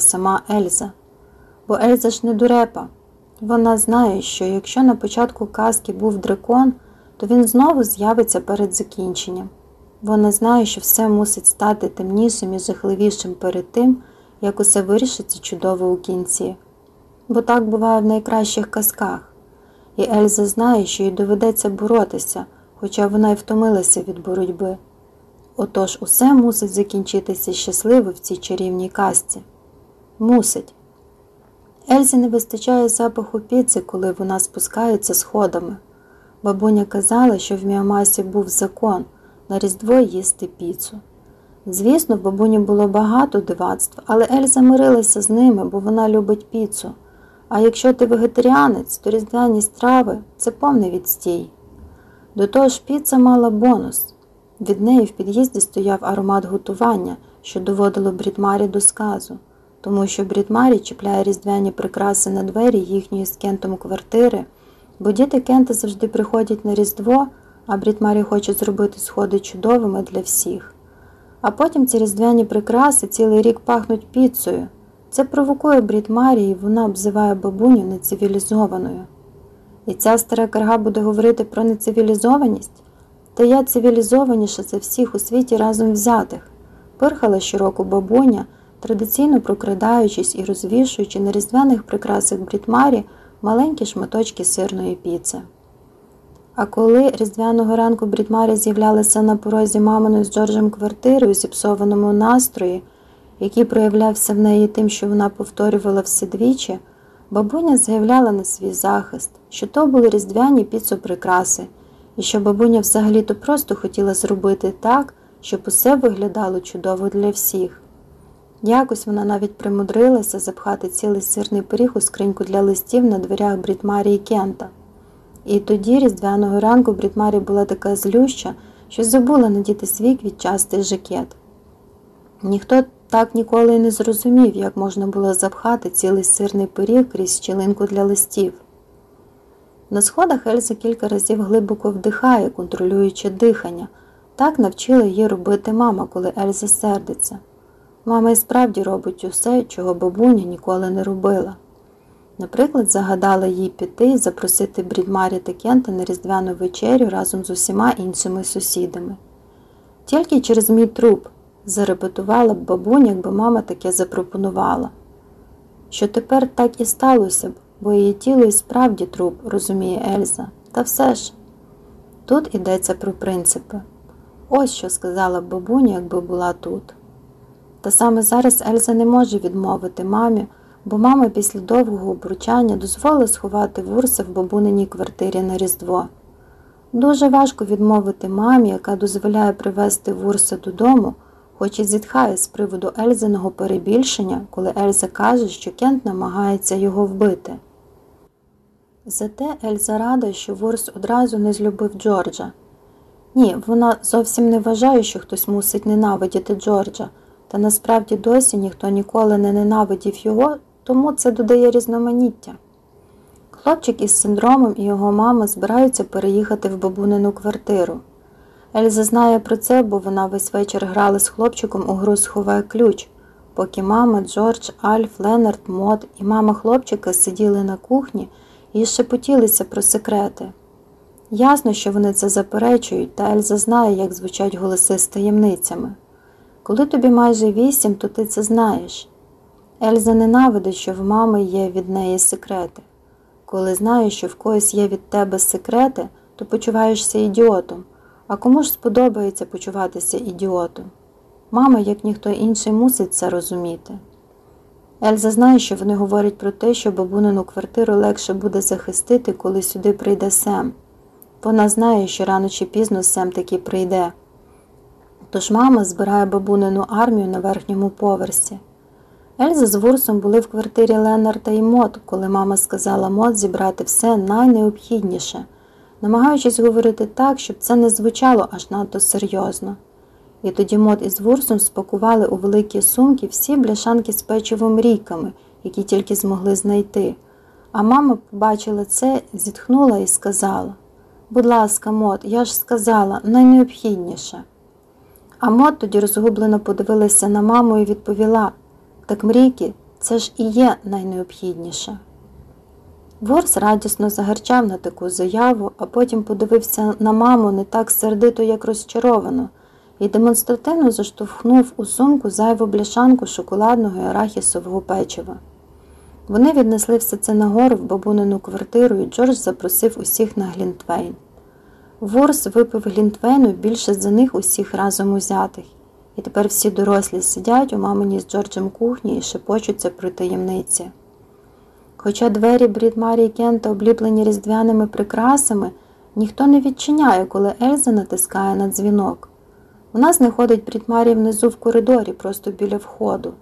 сама Ельза. Бо Ельза ж не дурепа. Вона знає, що якщо на початку казки був дракон, то він знову з'явиться перед закінченням. Вона знає, що все мусить стати темнішим і жахливішим перед тим, як усе вирішиться чудово у кінці. Бо так буває в найкращих казках. І Ельза знає, що їй доведеться боротися, хоча вона й втомилася від боротьби. Отож усе мусить закінчитися щасливо в цій чарівній казці. Мусить. Ельзі не вистачає запаху піци, коли вона спускається сходами. Бабуня казала, що в Міамасі був закон на Різдво їсти піцу. Звісно, в бабуні було багато дивацтв, але Ельза мирилася з ними, бо вона любить піцу. А якщо ти вегетаріанець, то різдвяні страви це повний відстій. До того ж, піца мала бонус. Від неї в під'їзді стояв аромат готування, що доводило Брідмарі до сказу, тому що Брідмарі чіпляє різдвяні прикраси на двері їхньої з Кентом квартири, бо діти Кента завжди приходять на Різдво, а Брідмарі хоче зробити сходи чудовими для всіх. А потім ці різдвяні прикраси цілий рік пахнуть піцею. Це провокує Брід Марі, і вона обзиває бабуню нецивілізованою. І ця стара карга буде говорити про нецивілізованість? Та я цивілізованіша за всіх у світі разом взятих, пирхала щороку бабуня, традиційно прокрадаючись і розвішуючи на різдвяних прикрасах Брідмарі маленькі шматочки сирної піци. А коли різдвяного ранку Брідмарі з'являлася на порозі маминої з Джорджем квартири у зіпсованому настрої, який проявлявся в неї тим, що вона повторювала все двічі, бабуня заявляла на свій захист, що то були різдвяні піцоприкраси, і що бабуня взагалі-то просто хотіла зробити так, щоб усе виглядало чудово для всіх. Якось вона навіть примудрилася запхати цілий сирний пиріг у скриньку для листів на дверях Брідмарі і Кента. І тоді різдвяного ранку Брідмарі була така злюща, що забула надіти свій квітчастий жакет. Ніхто так ніколи й не зрозумів, як можна було запхати цілий сирний пиріг крізь щілинку для листів. На сходах Ельза кілька разів глибоко вдихає, контролюючи дихання. Так навчила її робити мама, коли Ельза сердиться. Мама і справді робить усе, чого бабуня ніколи не робила. Наприклад, загадала їй піти і запросити Брідмарі та Кента на різдвяну вечерю разом з усіма іншими сусідами. Тільки через мій труп зарепетувала б бабуня, якби мама таке запропонувала. Що тепер так і сталося б, бо її тіло і справді труп, розуміє Ельза. Та все ж. Тут йдеться про принципи. Ось що сказала б бабуня, якби була тут. Та саме зараз Ельза не може відмовити мамі, бо мама після довгого обручання дозволила сховати вурса в бабуниній квартирі на Різдво. Дуже важко відмовити мамі, яка дозволяє привезти вурса додому, хоч і зітхає з приводу Ельзиного перебільшення, коли Ельза каже, що Кент намагається його вбити. Зате Ельза рада, що Ворс одразу не злюбив Джорджа. Ні, вона зовсім не вважає, що хтось мусить ненавидіти Джорджа, та насправді досі ніхто ніколи не ненавидів його, тому це додає різноманіття. Хлопчик із синдромом і його мама збираються переїхати в бабунину квартиру. Ельза знає про це, бо вона весь вечір грала з хлопчиком у гру сховає ключ, поки мама, Джордж, Альф, Ленард, Мод і мама хлопчика сиділи на кухні і шепотілися про секрети. Ясно, що вони це заперечують, та Ельза знає, як звучать голоси з таємницями. Коли тобі майже вісім, то ти це знаєш. Ельза ненавидить, що в мами є від неї секрети. Коли знаєш, що в когось є від тебе секрети, то почуваєшся ідіотом. А кому ж сподобається почуватися ідіотом? Мама, як ніхто інший, мусить це розуміти. Ельза знає, що вони говорять про те, що бабунину квартиру легше буде захистити, коли сюди прийде Сем. Вона знає, що рано чи пізно Сем таки прийде. Тож мама збирає бабунину армію на верхньому поверсі. Ельза з Вурсом були в квартирі Ленарда і Мот, коли мама сказала Мот зібрати все найнеобхідніше, намагаючись говорити так, щоб це не звучало аж надто серйозно. І тоді Мот із Вурсом спакували у великі сумки всі бляшанки з печивом ріками, які тільки змогли знайти. А мама побачила це, зітхнула і сказала Будь ласка, Мод, я ж сказала, найнеобхідніше. А Мод тоді розгублено подивилася на маму і відповіла Так, мрійки, Це ж і є найнеобхідніше. Ворс радісно загарчав на таку заяву, а потім подивився на маму не так сердито, як розчаровано, і демонстративно заштовхнув у сумку зайву бляшанку шоколадного і арахісового печива. Вони віднесли все це нагору в бабунину квартиру, і Джордж запросив усіх на Глінтвейн. Ворс випив Глінтвейну більше за них усіх разом узятих, і тепер всі дорослі сидять у маминій з Джорджем кухні і шепочуться про таємниці. Хоча двері Бріт-Марі і Кента обліплені різдвяними прикрасами, ніхто не відчиняє, коли Ельза натискає на дзвінок. Вона знаходить Бріт-Марі внизу в коридорі, просто біля входу.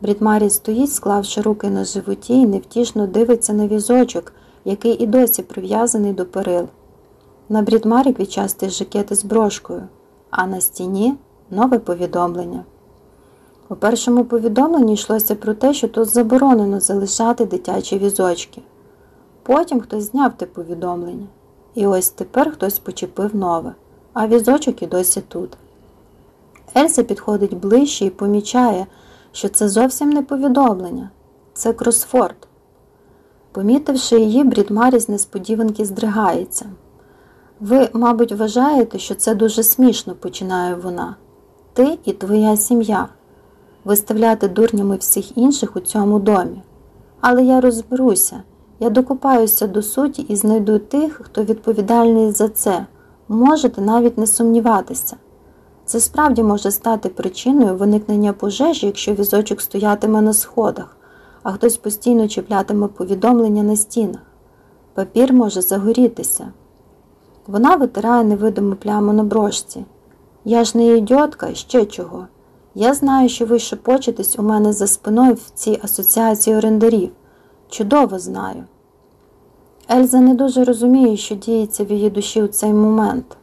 Бріт стоїть, склавши руки на животі, і невтішно дивиться на візочок, який і досі прив'язаний до перил. На Брід Марі квітчастий жакет із брошкою, а на стіні нове повідомлення. У першому повідомленні йшлося про те, що тут заборонено залишати дитячі візочки. Потім хтось зняв те повідомлення. І ось тепер хтось почепив нове, а візочок і досі тут. Ельза підходить ближче і помічає, що це зовсім не повідомлення, це кросфорд. Помітивши її, Брідмарі з несподіванки здригається. Ви, мабуть, вважаєте, що це дуже смішно, починає вона. Ти і твоя сім'я виставляти дурнями всіх інших у цьому домі. Але я розберуся, я докупаюся до суті і знайду тих, хто відповідальний за це. Можете навіть не сумніватися. Це справді може стати причиною виникнення пожежі, якщо візочок стоятиме на сходах, а хтось постійно чіплятиме повідомлення на стінах. Папір може загорітися. Вона витирає невидиму пляму на брошці. Я ж не ідіотка, ще чого. Я знаю, що ви шепочетесь у мене за спиною в цій асоціації орендарів. Чудово знаю. Ельза не дуже розуміє, що діється в її душі у цей момент.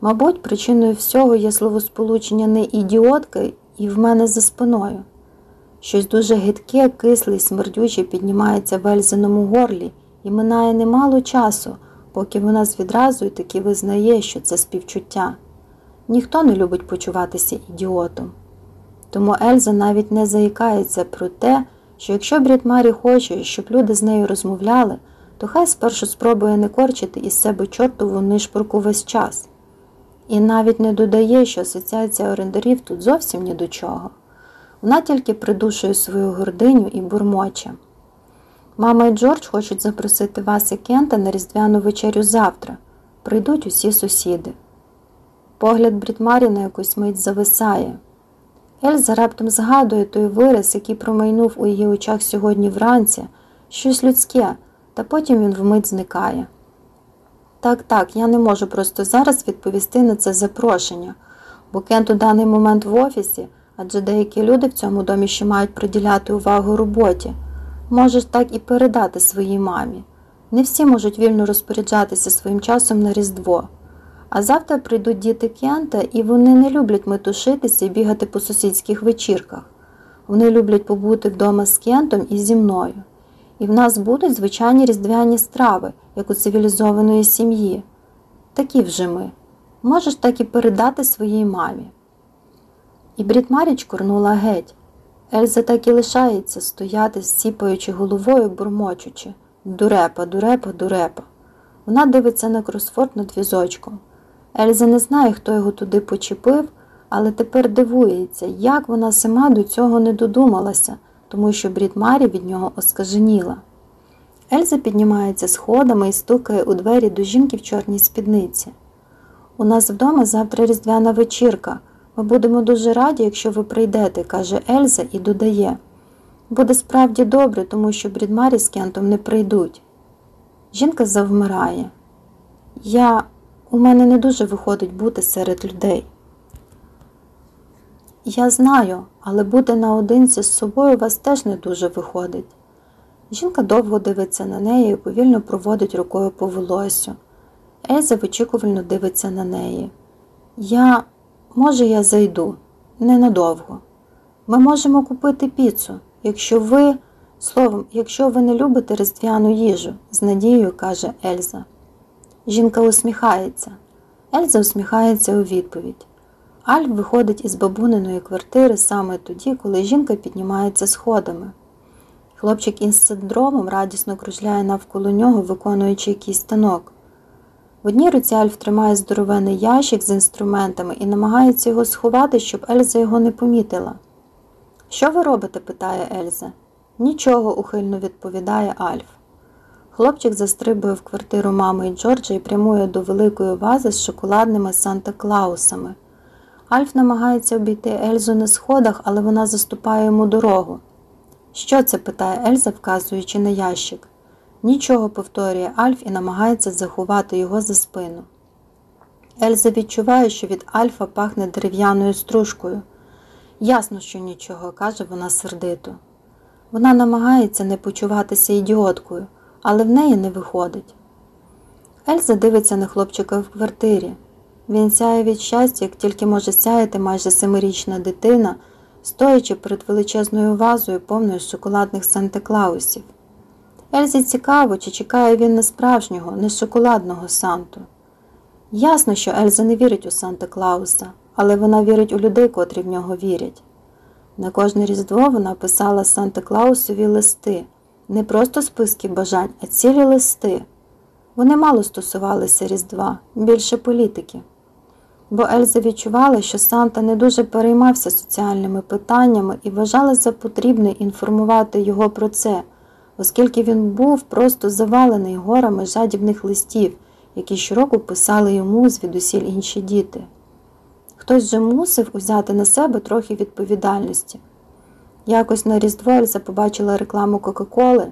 Мабуть, причиною всього є словосполучення не ідіотки і в мене за спиною. Щось дуже гидке, кисле і смердюче піднімається в Ельзиному горлі і минає немало часу, поки вона з відразу таки визнає, що це співчуття. Ніхто не любить почуватися ідіотом. Тому Ельза навіть не заїкається про те, що якщо Брід Марі хоче, щоб люди з нею розмовляли, то хай спершу спробує не корчити із себе чортову нишпорку весь час. І навіть не додає, що асоціація орендарів тут зовсім ні до чого. Вона тільки придушує свою гординю і бурмоче. Мама і Джордж хочуть запросити вас і Кента на різдвяну вечерю завтра. Прийдуть усі сусіди. Погляд Брідмарі на якусь мить зависає. Ельза раптом згадує той вираз, який промайнув у її очах сьогодні вранці, щось людське, та потім він вмить зникає. Так, так, я не можу просто зараз відповісти на це запрошення, бо Кент у даний момент в офісі, адже деякі люди в цьому домі ще мають приділяти увагу роботі. Можеш так і передати своїй мамі. Не всі можуть вільно розпоряджатися своїм часом на Різдво. А завтра прийдуть діти Кента, і вони не люблять метушитися і бігати по сусідських вечірках. Вони люблять побути вдома з Кентом і зі мною. І в нас будуть звичайні різдвяні страви, як у цивілізованої сім'ї. Такі вже ми. Можеш так і передати своїй мамі. І Брітмарі чкурнула геть. Ельза так і лишається стояти, сіпаючи головою, бурмочучи. Дурепа, дурепа, дурепа. Вона дивиться на кросфорд над візочком. Ельза не знає, хто його туди почепив, але тепер дивується, як вона сама до цього не додумалася, тому що Брід Марі від нього оскаженіла. Ельза піднімається сходами і стукає у двері до жінки в чорній спідниці. У нас вдома завтра різдвяна вечірка. Ми будемо дуже раді, якщо ви прийдете, каже Ельза і додає. Буде справді добре, тому що Брідмарі з Кентом не прийдуть. Жінка завмирає. Я у мене не дуже виходить бути серед людей. Я знаю, але бути наодинці з собою вас теж не дуже виходить. Жінка довго дивиться на неї і повільно проводить рукою по волосю. Ельза вичікувально дивиться на неї. Я, може, я зайду ненадовго. Ми можемо купити піцу, якщо ви, словом, якщо ви не любите різдвяну їжу, з надією каже Ельза. Жінка усміхається. Ельза усміхається у відповідь. Альф виходить із бабуниної квартири саме тоді, коли жінка піднімається сходами. Хлопчик із синдромом радісно кружляє навколо нього, виконуючи якийсь станок. В одній руці Альф тримає здоровений ящик з інструментами і намагається його сховати, щоб Ельза його не помітила. Що ви робите? питає Ельза. Нічого, ухильно відповідає Альф. Хлопчик застрибує в квартиру мами і Джорджа і прямує до великої вази з шоколадними Санта Клаусами. Альф намагається обійти Ельзу на сходах, але вона заступає йому дорогу. Що це? питає Ельза, вказуючи на ящик. Нічого повторює Альф і намагається заховати його за спину. Ельза відчуває, що від Альфа пахне дерев'яною стружкою. Ясно, що нічого, каже вона сердито. Вона намагається не почуватися ідіоткою, але в неї не виходить. Ельза дивиться на хлопчика в квартирі. Він сяє від щастя, як тільки може сяяти майже семирічна дитина, стоячи перед величезною вазою, повною шоколадних Санта-Клаусів. Ельзі цікаво, чи чекає він не справжнього, не шоколадного Санту. Ясно, що Ельза не вірить у Санта Клауса, але вона вірить у людей, котрі в нього вірять. На кожне різдво вона писала Санта Клаусові листи, не просто списки бажань, а цілі листи. Вони мало стосувалися Різдва, більше політики. Бо Ельза відчувала, що Санта не дуже переймався соціальними питаннями і вважала за потрібне інформувати його про це, оскільки він був просто завалений горами жадібних листів, які щороку писали йому звідусіль інші діти. Хтось же мусив узяти на себе трохи відповідальності. Якось на Різдво Ельза побачила рекламу Кока-Коли,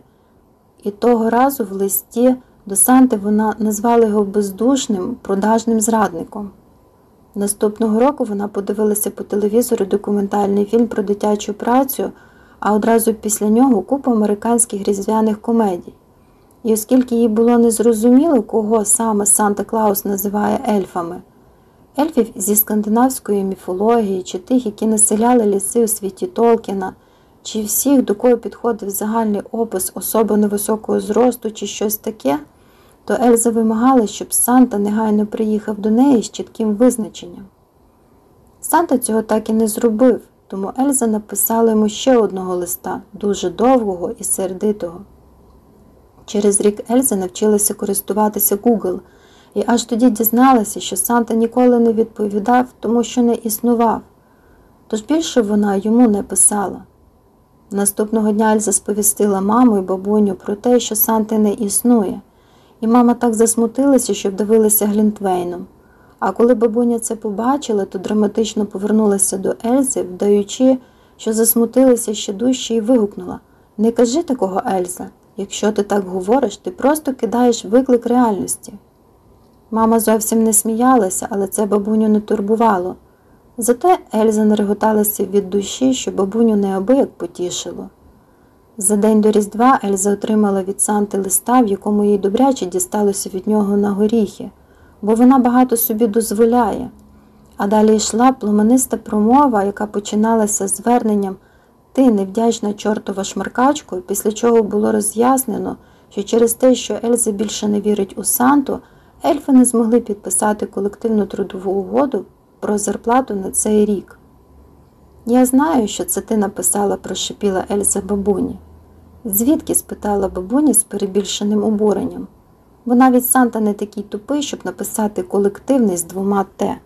і того разу в листі до Санти вона назвала його бездушним, продажним зрадником. Наступного року вона подивилася по телевізору документальний фільм про дитячу працю, а одразу після нього купу американських різдвяних комедій. І оскільки їй було незрозуміло, кого саме Санта Клаус називає ельфами, ельфів зі скандинавської міфології, чи тих, які населяли ліси у світі Толкіна, чи всіх, до кого підходив загальний опис особи невисокого зросту, чи щось таке, то Ельза вимагала, щоб Санта негайно приїхав до неї з чітким визначенням. Санта цього так і не зробив, тому Ельза написала йому ще одного листа, дуже довгого і сердитого. Через рік Ельза навчилася користуватися Google і аж тоді дізналася, що Санта ніколи не відповідав, тому що не існував, тож більше вона йому не писала. Наступного дня Ельза сповістила маму і бабуню про те, що Санти не існує, і мама так засмутилася, що вдивилася Глінтвейном. А коли бабуня це побачила, то драматично повернулася до Ельзи, вдаючи, що засмутилася ще дужче і вигукнула Не кажи такого, Ельза. Якщо ти так говориш, ти просто кидаєш виклик реальності. Мама зовсім не сміялася, але це бабуню не турбувало. Зате Ельза не реготалася від душі, що бабуню неабияк потішило. За день до Різдва Ельза отримала від Санти листа, в якому їй добряче дісталося від нього на горіхи, бо вона багато собі дозволяє. А далі йшла пломаниста промова, яка починалася зверненням Ти невдячна чортова шмаркачко, після чого було роз'яснено, що через те, що Ельза більше не вірить у Санту, ельфи не змогли підписати колективну трудову угоду про зарплату на цей рік. Я знаю, що це ти написала, прошепіла Ельза бабуні. Звідки? спитала бабуня з перебільшеним обуренням. Бо навіть Санта не такий тупий, щоб написати колективний з двома Т.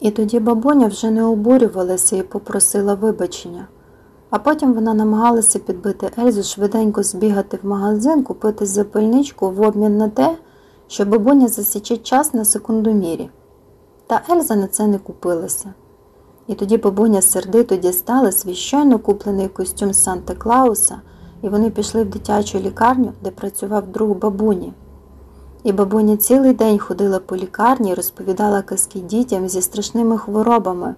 І тоді бабуня вже не обурювалася і попросила вибачення. А потім вона намагалася підбити Ельзу швиденько збігати в магазин, купити запальничку в обмін на те, що бабуня засічить час на секундомірі. Та Ельза на це не купилася. І тоді бабуня сердито дістала свій щойно куплений костюм Санта Клауса, і вони пішли в дитячу лікарню, де працював друг бабуні. І бабуня цілий день ходила по лікарні розповідала казки дітям зі страшними хворобами,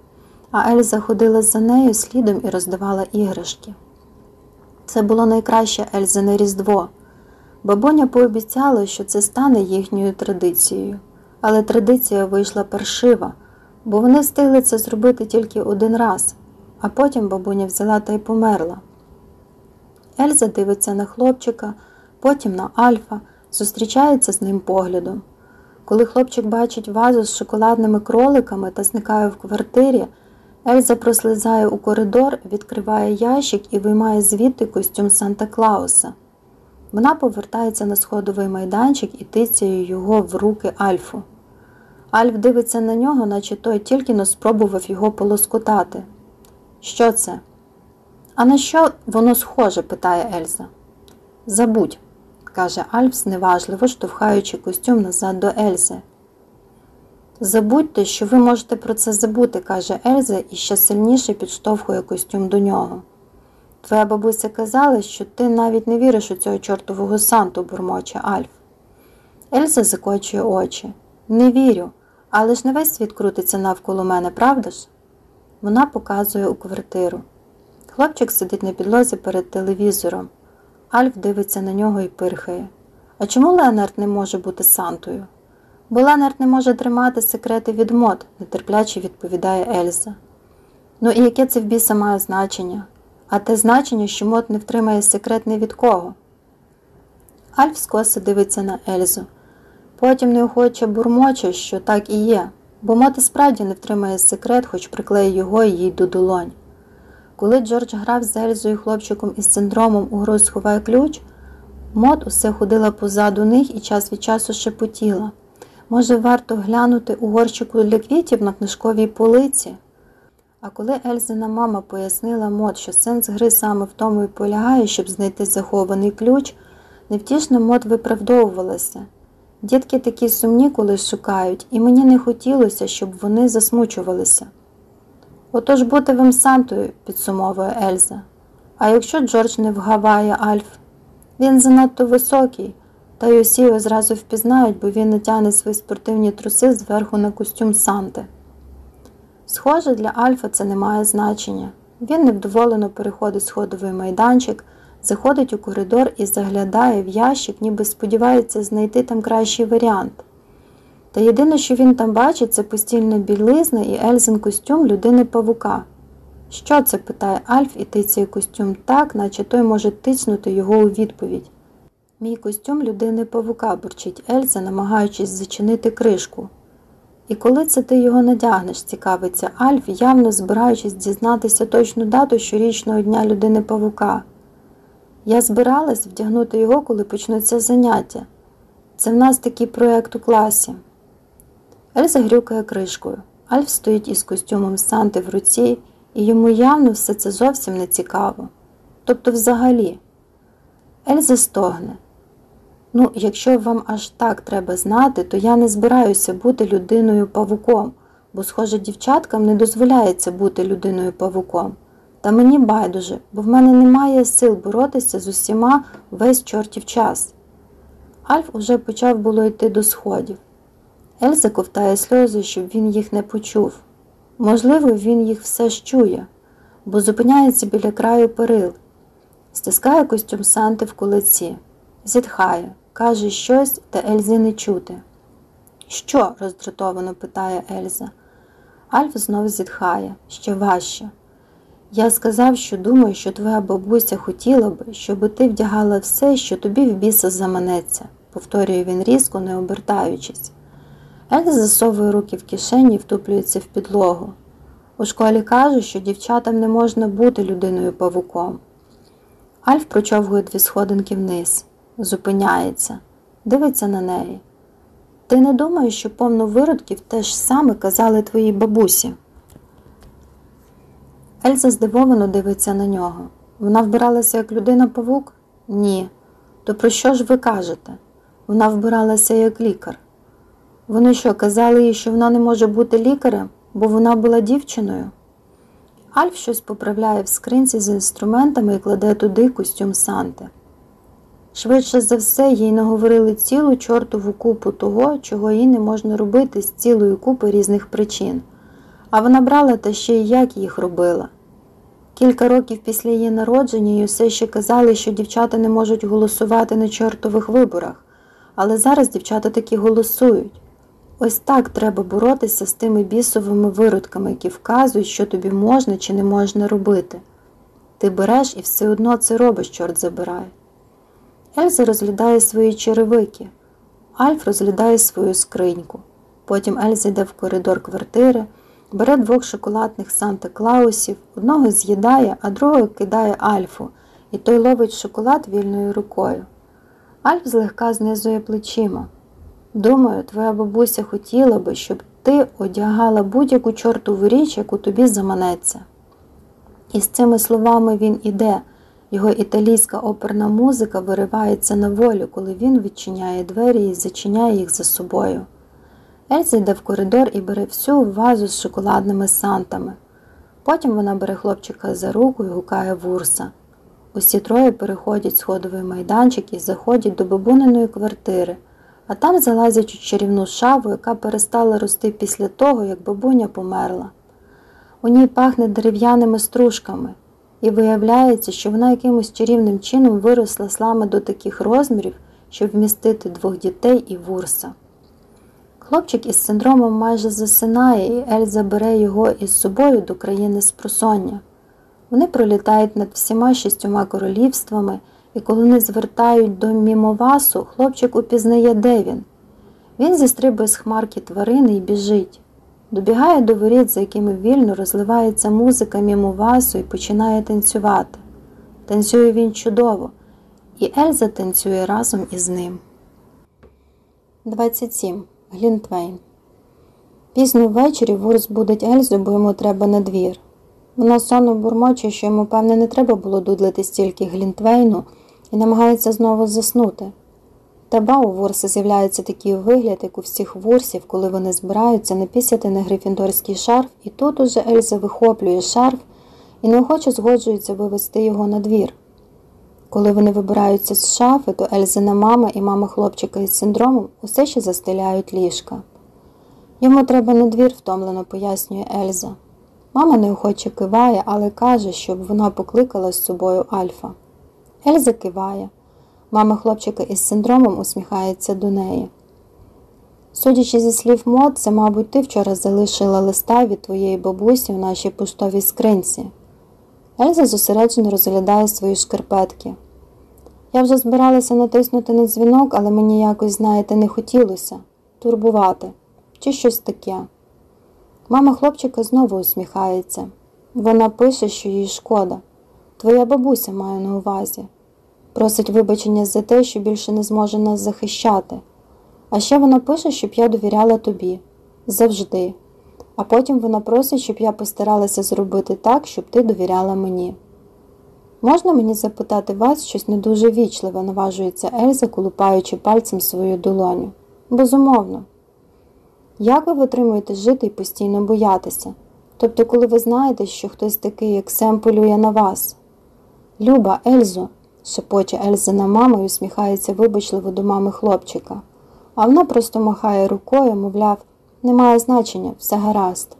а Ельза ходила за нею слідом і роздавала іграшки. Це було найкраще Ельзине Різдво. Бабуня пообіцяла, що це стане їхньою традицією, але традиція вийшла паршива бо вони встигли це зробити тільки один раз, а потім бабуня взяла та й померла. Ельза дивиться на хлопчика, потім на Альфа, зустрічається з ним поглядом. Коли хлопчик бачить вазу з шоколадними кроликами та зникає в квартирі, Ельза прослизає у коридор, відкриває ящик і виймає звідти костюм Санта Клауса. Вона повертається на сходовий майданчик і тицяє його в руки Альфу. Альф дивиться на нього, наче той тільки но спробував його полоскотати. Що це? А на що воно схоже? питає Ельза. Забудь, каже Альф, зневажливо штовхаючи костюм назад до Ельзи. Забудьте, що ви можете про це забути, каже Ельза і ще сильніше підштовхує костюм до нього. Твоя бабуся казала, що ти навіть не віриш у цього чортового санту, бурмоче Альф. Ельза закочує очі. Не вірю, але ж не весь світ крутиться навколо мене, правда ж? Вона показує у квартиру. Хлопчик сидить на підлозі перед телевізором. Альф дивиться на нього і пирхає. А чому Ленард не може бути Сантою? Бо Ленард не може тримати секрети від мод, нетерпляче відповідає Ельза. Ну і яке це в біса має значення? А те значення, що мод не втримає секрет ні від кого. Альф скоса дивиться на Ельзу. Потім неохоче бурмоче, що так і є, бо мод і справді не втримає секрет, хоч приклей його їй до долонь. Коли Джордж грав з Ельзою хлопчиком із синдромом у гру сховай ключ, мод усе ходила позаду них і час від часу шепотіла. Може, варто глянути у горщику для квітів на книжковій полиці? А коли Ельзина мама пояснила мод, що сенс гри саме в тому і полягає, щоб знайти захований ключ, невтішна мод виправдовувалася. Дітки такі сумні, коли шукають, і мені не хотілося, щоб вони засмучувалися. Отож бути Сантою, підсумовує Ельза. А якщо Джордж не вгаває Альф, він занадто високий, та й усі його зразу впізнають, бо він натягне свої спортивні труси зверху на костюм Санти. Схоже, для Альфа це не має значення. Він невдоволено переходить сходовий майданчик, заходить у коридор і заглядає в ящик, ніби сподівається знайти там кращий варіант. Та єдине, що він там бачить, це постільна білизна і Ельзин костюм людини павука. Що це? питає Альф і тицяє костюм так, наче той може тицнути його у відповідь. Мій костюм людини павука, бурчить Ельза, намагаючись зачинити кришку. І коли це ти його надягнеш, цікавиться Альф, явно збираючись дізнатися точну дату щорічного дня людини павука. Я збиралась вдягнути його, коли почнуться заняття. Це в нас такий проєкт у класі. Ельза грюкає кришкою. Альф стоїть із костюмом Санти в руці, і йому явно все це зовсім не цікаво. Тобто, взагалі, Ельза стогне. Ну, якщо вам аж так треба знати, то я не збираюся бути людиною павуком, бо, схоже, дівчаткам не дозволяється бути людиною павуком. Та мені байдуже, бо в мене немає сил боротися з усіма весь чортів час. Альф уже почав було йти до сходів. Ельза ковтає сльози, щоб він їх не почув. Можливо, він їх все ж чує, бо зупиняється біля краю перил, стискає костюм Санти в кулиці, зітхає, каже щось, та Ельзі не чути. Що? роздратовано питає Ельза. Альф знов зітхає, ще важче. Я сказав, що думаю, що твоя бабуся хотіла би, щоб ти вдягала все, що тобі в біса заманеться, повторює він різко, не обертаючись. Ельза засовує руки в кишені і втуплюється в підлогу. У школі кажуть, що дівчатам не можна бути людиною павуком. Альф прочовгує дві сходинки вниз, зупиняється, дивиться на неї. Ти не думаєш, що повно виродків те ж саме казали твоїй бабусі? Ельза здивовано дивиться на нього. Вона вбиралася як людина павук? Ні. То про що ж ви кажете? Вона вбиралася як лікар. Вони що, казали їй, що вона не може бути лікарем, бо вона була дівчиною? Альф щось поправляє в скринці з інструментами і кладе туди костюм Санти. Швидше за все, їй наговорили цілу чортову купу того, чого їй не можна робити з цілої купи різних причин, а вона брала та ще й як їх робила. Кілька років після її народження їй все ще казали, що дівчата не можуть голосувати на чортових виборах, але зараз дівчата таки голосують. Ось так треба боротися з тими бісовими виродками, які вказують, що тобі можна чи не можна робити. Ти береш і все одно це робиш, чорт забирає. Ельза розглядає свої черевики, Альф розглядає свою скриньку. Потім Ельза йде в коридор квартири, бере двох шоколадних Санта Клаусів, одного з'їдає, а другого кидає Альфу, і той ловить шоколад вільною рукою. Альф злегка знизує плечима. Думаю, твоя бабуся хотіла би, щоб ти одягала будь-яку чортову річ, яку тобі заманеться. І з цими словами він іде. Його італійська оперна музика виривається на волю, коли він відчиняє двері і зачиняє їх за собою. Ельза йде в коридор і бере всю вазу з шоколадними сантами. Потім вона бере хлопчика за руку і гукає вурса. Усі троє переходять сходовий майданчик і заходять до бабуниної квартири, а там залазять у чарівну шаву, яка перестала рости після того, як бабуня померла. У ній пахне дерев'яними стружками, і виявляється, що вона якимось чарівним чином виросла слами до таких розмірів, щоб вмістити двох дітей і вурса. Хлопчик із синдромом майже засинає, і Ельза бере його із собою до країни спросоння. Вони пролітають над всіма шістьома королівствами, і коли вони звертають до мімовасу, хлопчик упізнає, де він. Він зістрибує з хмарки тварини і біжить. Добігає до воріт, за якими вільно розливається музика мімовасу і починає танцювати. Танцює він чудово, і Ельза танцює разом із ним. 27. Глінтвейн. Пізно ввечері Вурс будить Ельзу, бо йому треба надвір. Вона сонно бурмоче, що йому, певне, не треба було дудлити стільки глінтвейну і намагається знову заснути. Та ба у Ворса з'являється такий вигляд, як у всіх вурсів, коли вони збираються напісяти на грифіндорський шарф, і тут уже Ельза вихоплює шарф і неохоче згоджується вивести його надвір. Коли вони вибираються з шафи, то Ельзина мама і мама хлопчика із синдромом усе ще застеляють ліжка. Йому треба на двір, втомлено пояснює Ельза. Мама неохоче киває, але каже, щоб вона покликала з собою Альфа. Ельза киває. Мама хлопчика із синдромом усміхається до неї. Судячи зі слів мод, це, мабуть, ти вчора залишила листа від твоєї бабусі в нашій поштовій скринці. Ельза зосереджено розглядає свої шкарпетки. Я вже збиралася натиснути на дзвінок, але мені якось, знаєте, не хотілося турбувати чи щось таке. Мама хлопчика знову усміхається. Вона пише, що їй шкода. Твоя бабуся має на увазі. Просить вибачення за те, що більше не зможе нас захищати. А ще вона пише, щоб я довіряла тобі завжди. А потім вона просить, щоб я постаралася зробити так, щоб ти довіряла мені. Можна мені запитати вас щось не дуже вічливе, наважується Ельза, колупаючи пальцем свою долоню. Безумовно. Як ви витримуєте жити і постійно боятися? Тобто, коли ви знаєте, що хтось такий, як Сем, полює на вас? Люба, Ельзо, шепоче Ельзина мама і усміхається вибачливо до мами хлопчика, а вона просто махає рукою, мовляв, немає значення, все гаразд.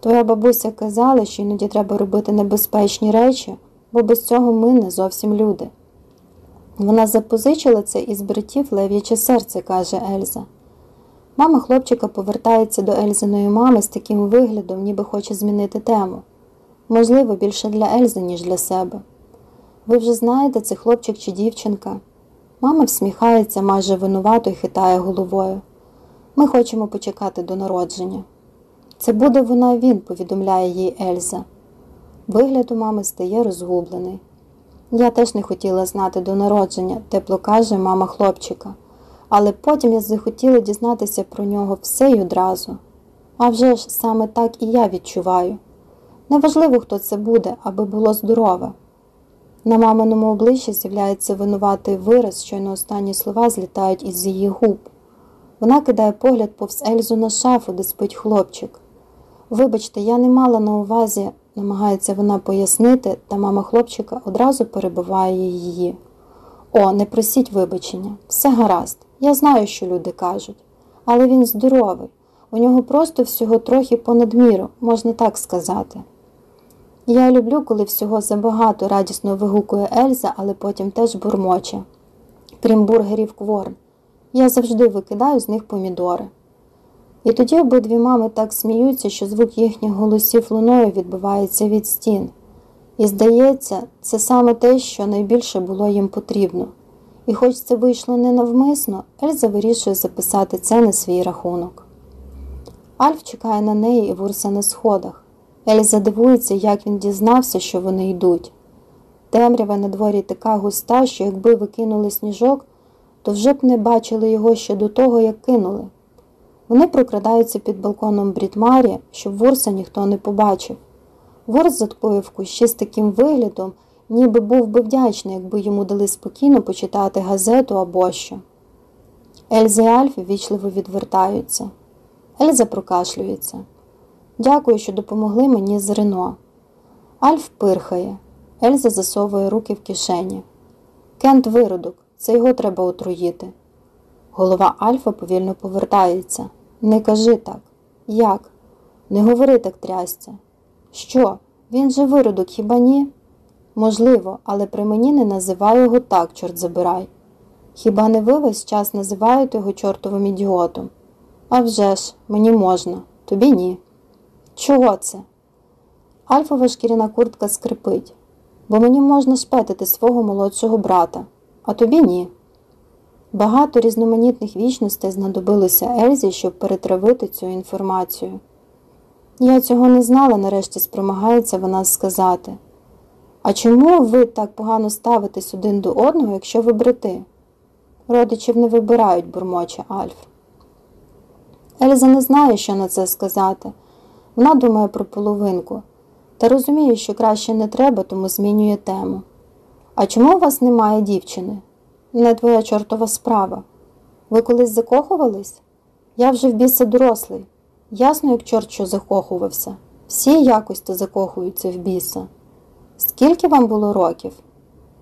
Твоя бабуся казала, що іноді треба робити небезпечні речі, бо без цього ми не зовсім люди. Вона запозичила це із братів лев'яче серце, каже Ельза. Мама хлопчика повертається до Ельзиної мами з таким виглядом, ніби хоче змінити тему. Можливо, більше для Ельзи, ніж для себе. Ви вже знаєте, це хлопчик чи дівчинка. Мама всміхається майже винувато і хитає головою. Ми хочемо почекати до народження. Це буде вона він, повідомляє їй Ельза. Вигляд у мами стає розгублений. Я теж не хотіла знати до народження, тепло каже мама хлопчика але потім я захотіла дізнатися про нього все й одразу. А вже ж саме так і я відчуваю. Неважливо, хто це буде, аби було здорове. На маминому обличчі з'являється винуватий вираз, щойно останні слова злітають із її губ. Вона кидає погляд повз Ельзу на шафу, де спить хлопчик. Вибачте, я не мала на увазі, намагається вона пояснити, та мама хлопчика одразу перебиває її. О, не просіть вибачення, все гаразд. Я знаю, що люди кажуть, але він здоровий, у нього просто всього трохи понад міру, можна так сказати. Я люблю, коли всього забагато радісно вигукує Ельза, але потім теж бурмоче. Крім бургерів кворн. Я завжди викидаю з них помідори. І тоді обидві мами так сміються, що звук їхніх голосів луною відбивається від стін. І здається, це саме те, що найбільше було їм потрібно. І хоч це вийшло ненавмисно, Ельза вирішує записати це на свій рахунок. Альф чекає на неї і Вурса на сходах. Ельза дивується, як він дізнався, що вони йдуть. Темрява на дворі така густа, що якби викинули сніжок, то вже б не бачили його ще до того, як кинули. Вони прокрадаються під балконом Брітмарі, щоб Вурса ніхто не побачив. Ворс заткує в кущі з таким виглядом, ніби був би вдячний, якби йому дали спокійно почитати газету або що. Ельза і Альфі вічливо відвертаються. Ельза прокашлюється. Дякую, що допомогли мені з Рено. Альф пирхає. Ельза засовує руки в кишені. Кент виродок, це його треба отруїти. Голова Альфа повільно повертається. Не кажи так. Як? Не говори так трясця. Що? Він же виродок, хіба ні? Можливо, але при мені не називай його так, чорт забирай. Хіба не ви весь час називаєте його чортовим ідіотом? «А вже ж, мені можна, тобі ні. Чого це? Альфова шкіряна куртка скрипить, бо мені можна шпетити свого молодшого брата, а тобі ні. Багато різноманітних вічностей знадобилося Ельзі, щоб перетравити цю інформацію. Я цього не знала, нарешті спромагається вона сказати. А чому ви так погано ставитесь один до одного, якщо ви брати? Родичів не вибирають, бурмоче Альф. Ельза не знає, що на це сказати. Вона думає про половинку та розуміє, що краще не треба, тому змінює тему. А чому у вас немає дівчини? Не твоя чортова справа. Ви колись закохувались? Я вже в біса дорослий. Ясно, як чорт що закохувався. Всі якось то закохуються в біса. Скільки вам було років?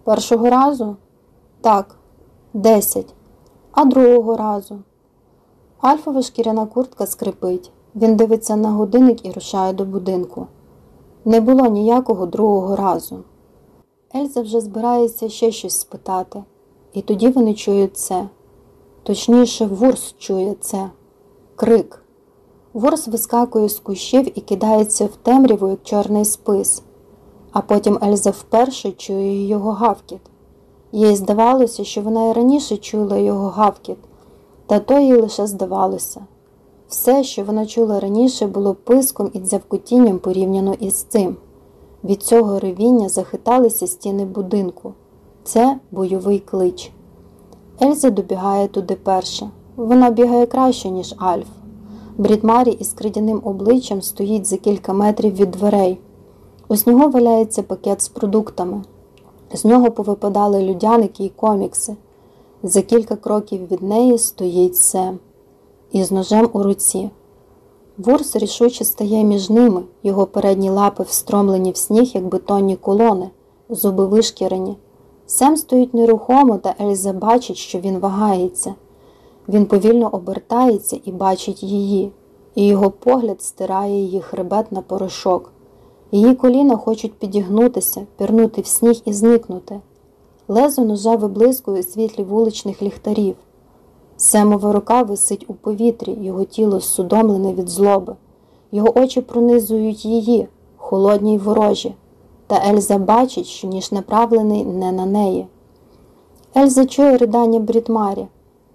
Першого разу? Так, десять. А другого разу. Альфова шкіряна куртка скрипить. Він дивиться на годинник і рушає до будинку. Не було ніякого другого разу. Ельза вже збирається ще щось спитати, і тоді вони чують це. Точніше, Вурс чує це крик. Ворс вискакує з кущів і кидається в темряву, як чорний спис, а потім Ельза вперше чує його гавкіт. Їй здавалося, що вона і раніше чула його гавкіт, та то їй лише здавалося. Все, що вона чула раніше, було писком і дзявкотінням порівняно із цим. Від цього ревіння захиталися стіни будинку. Це бойовий клич. Ельза добігає туди перша. Вона бігає краще, ніж Альф. Брідмарі із кридяним обличчям стоїть за кілька метрів від дверей. У снігу валяється пакет з продуктами. З нього повипадали людяники і комікси. За кілька кроків від неї стоїть Сем із ножем у руці. Ворс рішуче стає між ними, його передні лапи встромлені в сніг, як бетонні колони, зуби вишкірені. Сем стоїть нерухомо, та Ельза бачить, що він вагається. Він повільно обертається і бачить її, і його погляд стирає її хребет на порошок. Її коліна хочуть підігнутися, пірнути в сніг і зникнути. Лезо ножа виблискує світлі вуличних ліхтарів. Семова рука висить у повітрі, його тіло судомлене від злоби. Його очі пронизують її, холодні й ворожі, та Ельза бачить, що ніж направлений не на неї. Ельза чує ридання Брідмарі.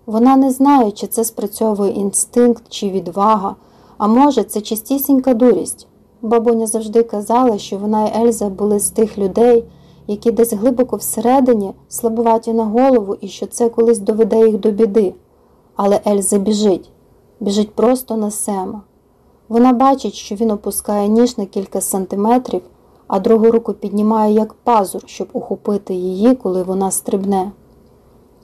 Вона не знає, чи це спрацьовує інстинкт чи відвага, а може, це чистісінька дурість. Бабуня завжди казала, що вона і Ельза були з тих людей, які десь глибоко всередині слабуваті на голову і що це колись доведе їх до біди. Але Ельза біжить, біжить просто на Сема. Вона бачить, що він опускає ніж на кілька сантиметрів, а другу руку піднімає як пазур, щоб ухопити її, коли вона стрибне.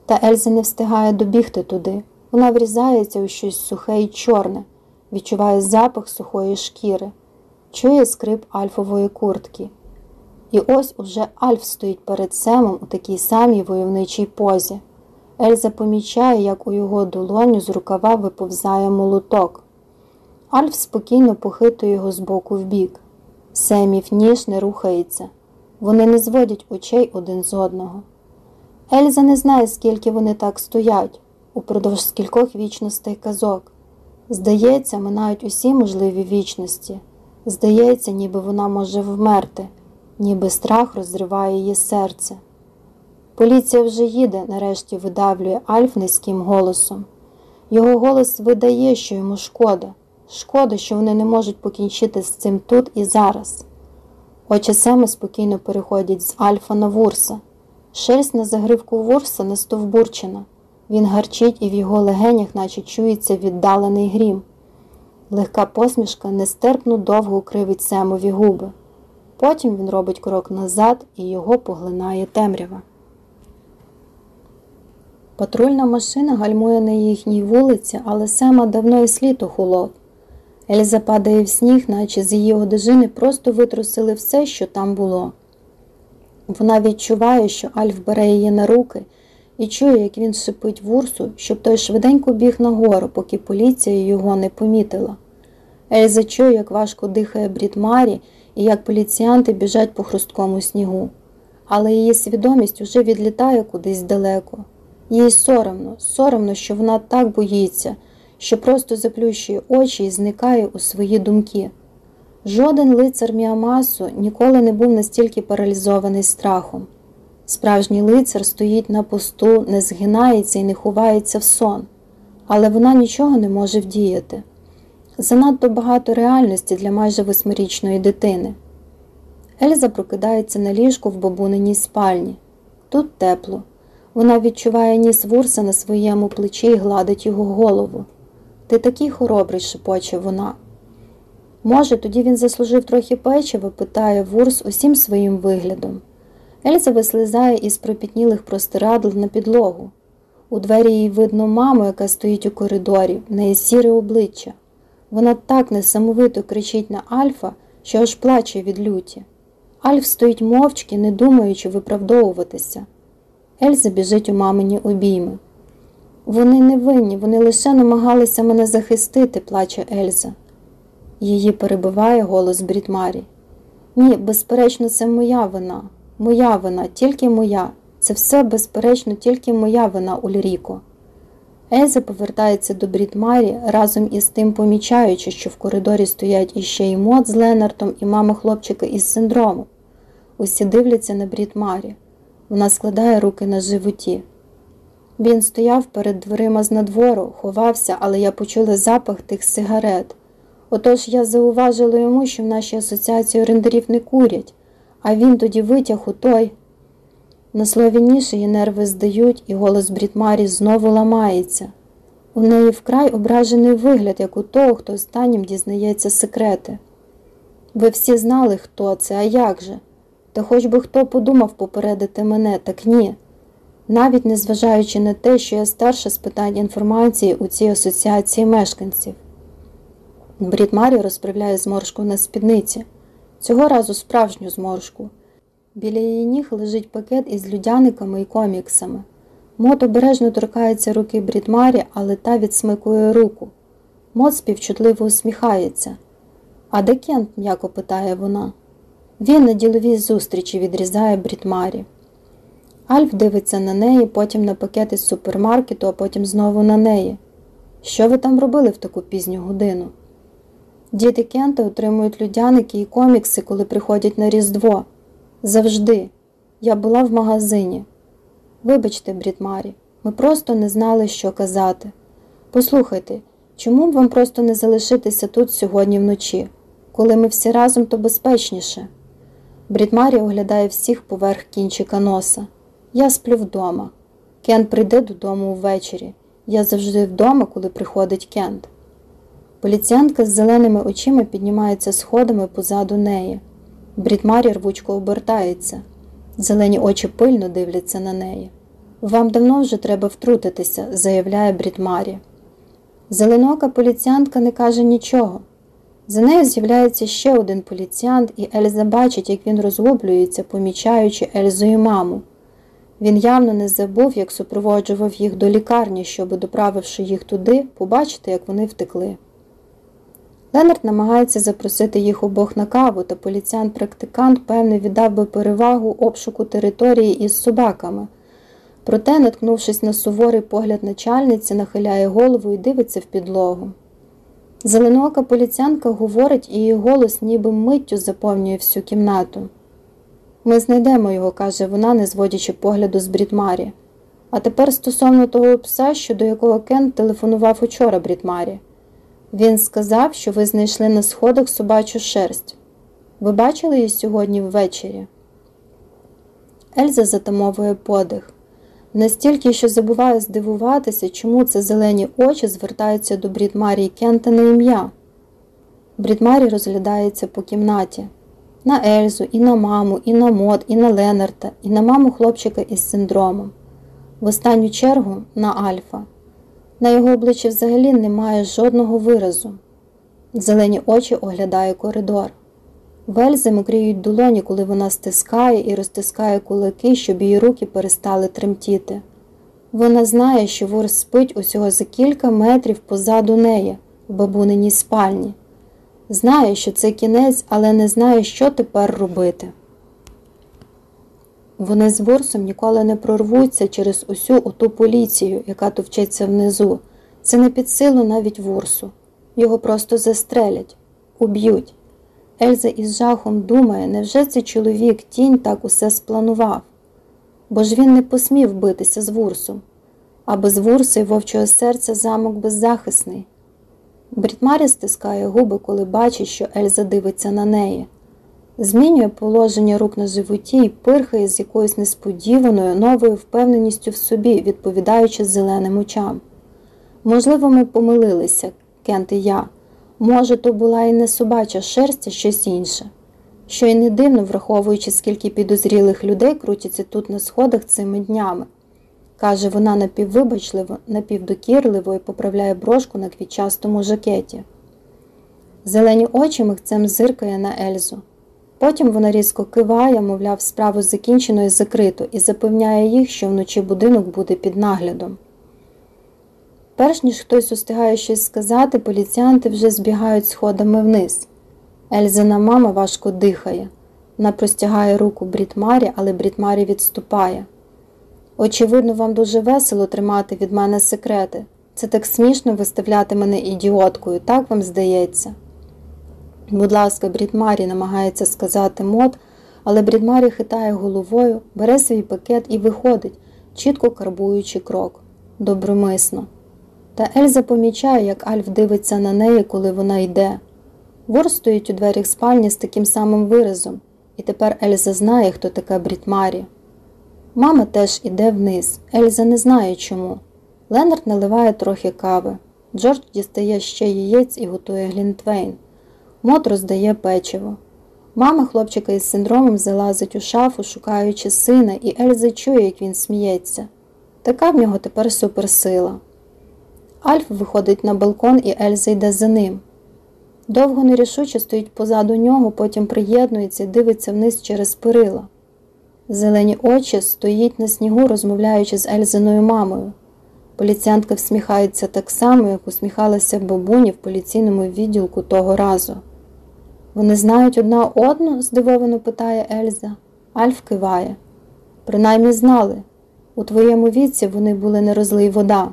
Та Ельза не встигає добігти туди. Вона врізається у щось сухе і чорне, відчуває запах сухої шкіри, чує скрип альфової куртки. І ось уже Альф стоїть перед Семом у такій самій войовничій позі. Ельза помічає, як у його долоню з рукава виповзає молоток. Альф спокійно похитує його з боку в бік. Семів ніж не рухається. Вони не зводять очей один з одного. Ельза не знає, скільки вони так стоять, упродовж скількох вічностей казок. Здається, минають усі можливі вічності. Здається, ніби вона може вмерти, ніби страх розриває її серце. Поліція вже їде, нарешті видавлює Альф низьким голосом. Його голос видає, що йому шкода. Шкода, що вони не можуть покінчити з цим тут і зараз. Очі Семи спокійно переходять з Альфа на Вурса. Шерсть на загривку Вурса не стовбурчена. Він гарчить і в його легенях, наче чується віддалений грім. Легка посмішка нестерпно довго кривить Семові губи. Потім він робить крок назад і його поглинає темрява. Патрульна машина гальмує на їхній вулиці, але Сема давно і слід охолов. Ельза падає в сніг, наче з її одежини просто витрусили все, що там було. Вона відчуває, що Альф бере її на руки і чує, як він шипить вурсу, щоб той швиденько біг нагору, поки поліція його не помітила. Ельза чує, як важко дихає Брід Марі і як поліціянти біжать по хрусткому снігу. Але її свідомість уже відлітає кудись далеко. Їй соромно, соромно, що вона так боїться, що просто заплющує очі і зникає у свої думки. Жоден лицар Міамасу ніколи не був настільки паралізований страхом. Справжній лицар стоїть на посту, не згинається і не ховається в сон, але вона нічого не може вдіяти. Занадто багато реальності для майже восьмирічної дитини. Ельза прокидається на ліжку в бабуниній спальні. Тут тепло. Вона відчуває ніс Вурса на своєму плечі і гладить його голову. Ти такий хоробрий, шепоче вона. Може, тоді він заслужив трохи печива, питає Вурс усім своїм виглядом. Ельза вислизає із пропітнілих простирадл на підлогу. У двері їй видно маму, яка стоїть у коридорі, в неї сіре обличчя. Вона так несамовито кричить на Альфа, що аж плаче від люті. Альф стоїть мовчки, не думаючи виправдовуватися. Ельза біжить у мамині обійми. Вони не винні, вони лише намагалися мене захистити, плаче Ельза. Її перебиває голос Брітмарі. Ні, безперечно, це моя вина, моя вина, тільки моя. Це все, безперечно, тільки моя вина, Ульріко. Ельза повертається до Брітмарі, разом із тим помічаючи, що в коридорі стоять іще й Мот з Ленартом, і мама хлопчика із синдромом. Усі дивляться на Брітмарі. Вона складає руки на животі. Він стояв перед дверима з надвору, ховався, але я почула запах тих сигарет. Отож я зауважила йому, що в нашій асоціації орендарів не курять, а він тоді витяг у той. На слові ніше її нерви здають, і голос Брітмарі знову ламається. У неї вкрай ображений вигляд, як у того, хто останнім дізнається секрети. Ви всі знали, хто це, а як же? Та хоч би хто подумав попередити мене, так ні. Навіть незважаючи на те, що я старша з питань інформації у цій асоціації мешканців. Брід Марі розправляє зморшку на спідниці, цього разу справжню зморшку. Біля її ніг лежить пакет із людяниками і коміксами. Мот обережно торкається руки Брідмарі, але та відсмикує руку. Мот співчутливо усміхається. А де Кент? м'яко питає вона. Він на діловій зустрічі відрізає Брідмарі. Альф дивиться на неї, потім на пакет із супермаркету, а потім знову на неї. Що ви там робили в таку пізню годину? Діти Кента отримують людяники і комікси, коли приходять на Різдво. Завжди. Я була в магазині. Вибачте, Брітмарі, ми просто не знали, що казати. Послухайте, чому б вам просто не залишитися тут сьогодні вночі? Коли ми всі разом, то безпечніше. Брітмарі оглядає всіх поверх кінчика носа. Я сплю вдома. Кент прийде додому ввечері. Я завжди вдома, коли приходить Кент. Поліціянка з зеленими очима піднімається сходами позаду неї. Брітмарі рвучко обертається. Зелені очі пильно дивляться на неї. Вам давно вже треба втрутитися, заявляє Брітмарі. Зеленока поліціянтка не каже нічого. За нею з'являється ще один поліціянт, і Ельза бачить, як він розгублюється, помічаючи Ельзу і маму. Він явно не забув, як супроводжував їх до лікарні, щоб, доправивши їх туди, побачити, як вони втекли. Ленард намагається запросити їх обох на каву, та поліціянт-практикант, певне, віддав би перевагу обшуку території із собаками. Проте, наткнувшись на суворий погляд начальниці, нахиляє голову і дивиться в підлогу. Зеленоока поліціянка говорить, і її голос ніби миттю заповнює всю кімнату. Ми знайдемо його, каже вона, не зводячи погляду з Брідмарі. А тепер стосовно того пса, щодо якого Кен телефонував учора Брідмарі. Він сказав, що ви знайшли на сходах собачу шерсть. Ви бачили її сьогодні ввечері? Ельза затамовує подих. Настільки, що забуває здивуватися, чому це зелені очі звертаються до Брідмарії Кента на ім'я. Брідмарі розглядається по кімнаті на Ельзу, і на маму, і на мод, і на Ленарта, і на маму хлопчика із синдромом. В останню чергу на Альфа. На його обличчі взагалі немає жодного виразу. Зелені очі оглядає коридор. Вельзи мокріють долоні, коли вона стискає і розтискає кулаки, щоб її руки перестали тремтіти. Вона знає, що вор спить усього за кілька метрів позаду неї, в бабуниній спальні. Знає, що це кінець, але не знає, що тепер робити. Вони з Ворсом ніколи не прорвуться через усю оту поліцію, яка товчеться внизу. Це не під силу навіть Ворсу. Його просто застрелять, уб'ють. Ельза із жахом думає, невже цей чоловік тінь так усе спланував? Бо ж він не посмів битися з Вурсом, а без Вурса й вовчого серця замок беззахисний. Брітмарі стискає губи, коли бачить, що Ельза дивиться на неї, змінює положення рук на животі і пирхає з якоюсь несподіваною новою впевненістю в собі, відповідаючи зеленим очам. Можливо, ми помилилися, Кент і я. Може, то була і не собача шерсть, а щось інше. Що й не дивно, враховуючи, скільки підозрілих людей крутяться тут на сходах цими днями, каже вона напіввибачливо, напівдокірливо і поправляє брошку на квітчастому жакеті. Зелені очі михцем зиркає на Ельзу. Потім вона різко киває, мовляв, справу закінчено і закрито, і запевняє їх, що вночі будинок буде під наглядом. Перш ніж хтось устигає щось сказати, поліціянти вже збігають сходами вниз. Ельзина мама важко дихає. Вона простягає руку Брітмарі, але Брітмарі відступає. Очевидно, вам дуже весело тримати від мене секрети. Це так смішно виставляти мене ідіоткою, так вам здається. Будь ласка, Брітмарі намагається сказати мод, але Брідмарі хитає головою, бере свій пакет і виходить, чітко карбуючи крок. Добромисно. Та Ельза помічає, як Альф дивиться на неї, коли вона йде. Ворс стоїть у дверях спальні з таким самим виразом, і тепер Ельза знає, хто така Бріт-Марі. Мама теж іде вниз. Ельза не знає чому. Ленард наливає трохи кави. Джордж дістає ще яєць і готує глінтвейн. Мод роздає печиво. Мама хлопчика із синдромом залазить у шафу, шукаючи сина, і Ельза чує, як він сміється. Така в нього тепер суперсила. Альф виходить на балкон, і Ельза йде за ним. Довго нерішуче стоїть позаду нього, потім приєднується і дивиться вниз через перила. Зелені очі стоїть на снігу, розмовляючи з Ельзиною мамою. Поліціянтка всміхається так само, як усміхалася бабуні в поліційному відділку того разу. Вони знають одна одну? здивовано питає Ельза. Альф киває. Принаймні знали. У твоєму віці вони були не розлий вода.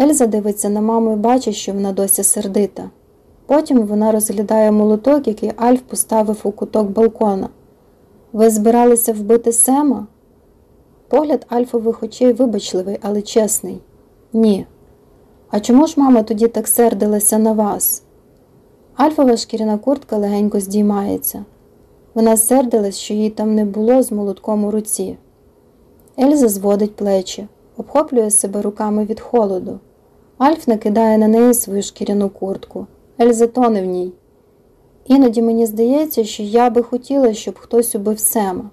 Ельза дивиться на маму і бачить, що вона досі сердита. Потім вона розглядає молоток, який Альф поставив у куток балкона. Ви збиралися вбити Сема? Погляд Альфових очей вибачливий, але чесний. Ні. А чому ж мама тоді так сердилася на вас? Альфова шкіряна куртка легенько здіймається. Вона сердилась, що їй там не було з молотком у руці. Ельза зводить плечі, обхоплює себе руками від холоду. Альф накидає на неї свою шкіряну куртку. Ельза тоне в ній. Іноді мені здається, що я би хотіла, щоб хтось убив Сема.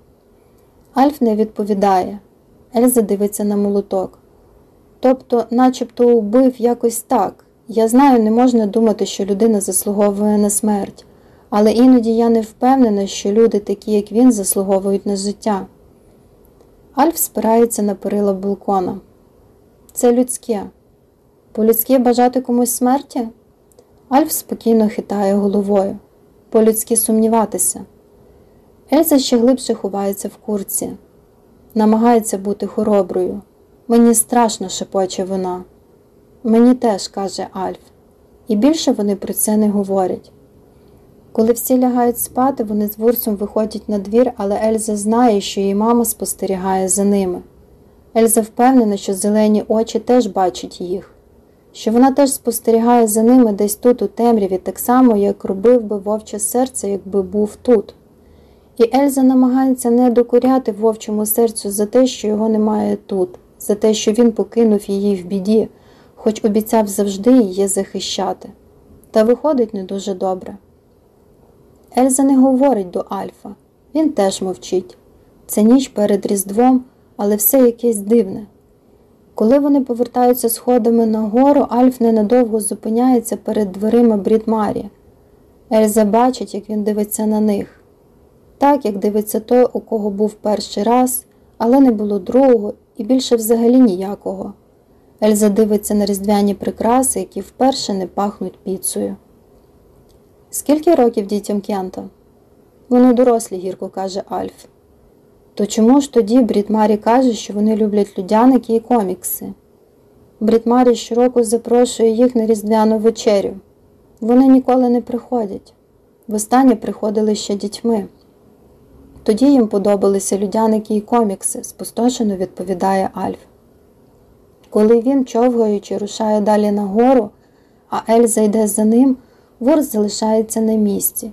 Альф не відповідає. Ельза дивиться на молоток. Тобто, начебто убив якось так. Я знаю, не можна думати, що людина заслуговує на смерть, але іноді я не впевнена, що люди, такі як він, заслуговують на життя. Альф спирається на перила балкона. Це людське. По-людськи бажати комусь смерті? Альф спокійно хитає головою. По-людськи сумніватися. Ельза ще глибше ховається в курці, намагається бути хороброю. Мені страшно, шепоче вона. Мені теж, каже Альф, і більше вони про це не говорять. Коли всі лягають спати, вони з Вурсом виходять на двір, але Ельза знає, що її мама спостерігає за ними. Ельза впевнена, що зелені очі теж бачать їх, що вона теж спостерігає за ними десь тут, у темряві, так само, як робив би вовче серце, якби був тут. І Ельза намагається не докоряти вовчому серцю за те, що його немає тут, за те, що він покинув її в біді, хоч обіцяв завжди її захищати. Та виходить не дуже добре. Ельза не говорить до Альфа, він теж мовчить. Це ніч перед Різдвом, але все якесь дивне. Коли вони повертаються сходами нагору, Альф ненадовго зупиняється перед дверима Брідмарі. Ельза бачить, як він дивиться на них, так як дивиться той, у кого був перший раз, але не було другого і більше взагалі ніякого. Ельза дивиться на різдвяні прикраси, які вперше не пахнуть піцею. Скільки років дітям Кента? Вони дорослі, гірко каже Альф. То чому ж тоді Брітмарі каже, що вони люблять людяники і комікси? Брітмарі щороку запрошує їх на різдвяну вечерю. Вони ніколи не приходять. Востаннє приходили ще дітьми. Тоді їм подобалися людяники і комікси, спустошено відповідає Альф. Коли він, човгаючи, рушає далі нагору, а Ельза йде за ним, ворс залишається на місці.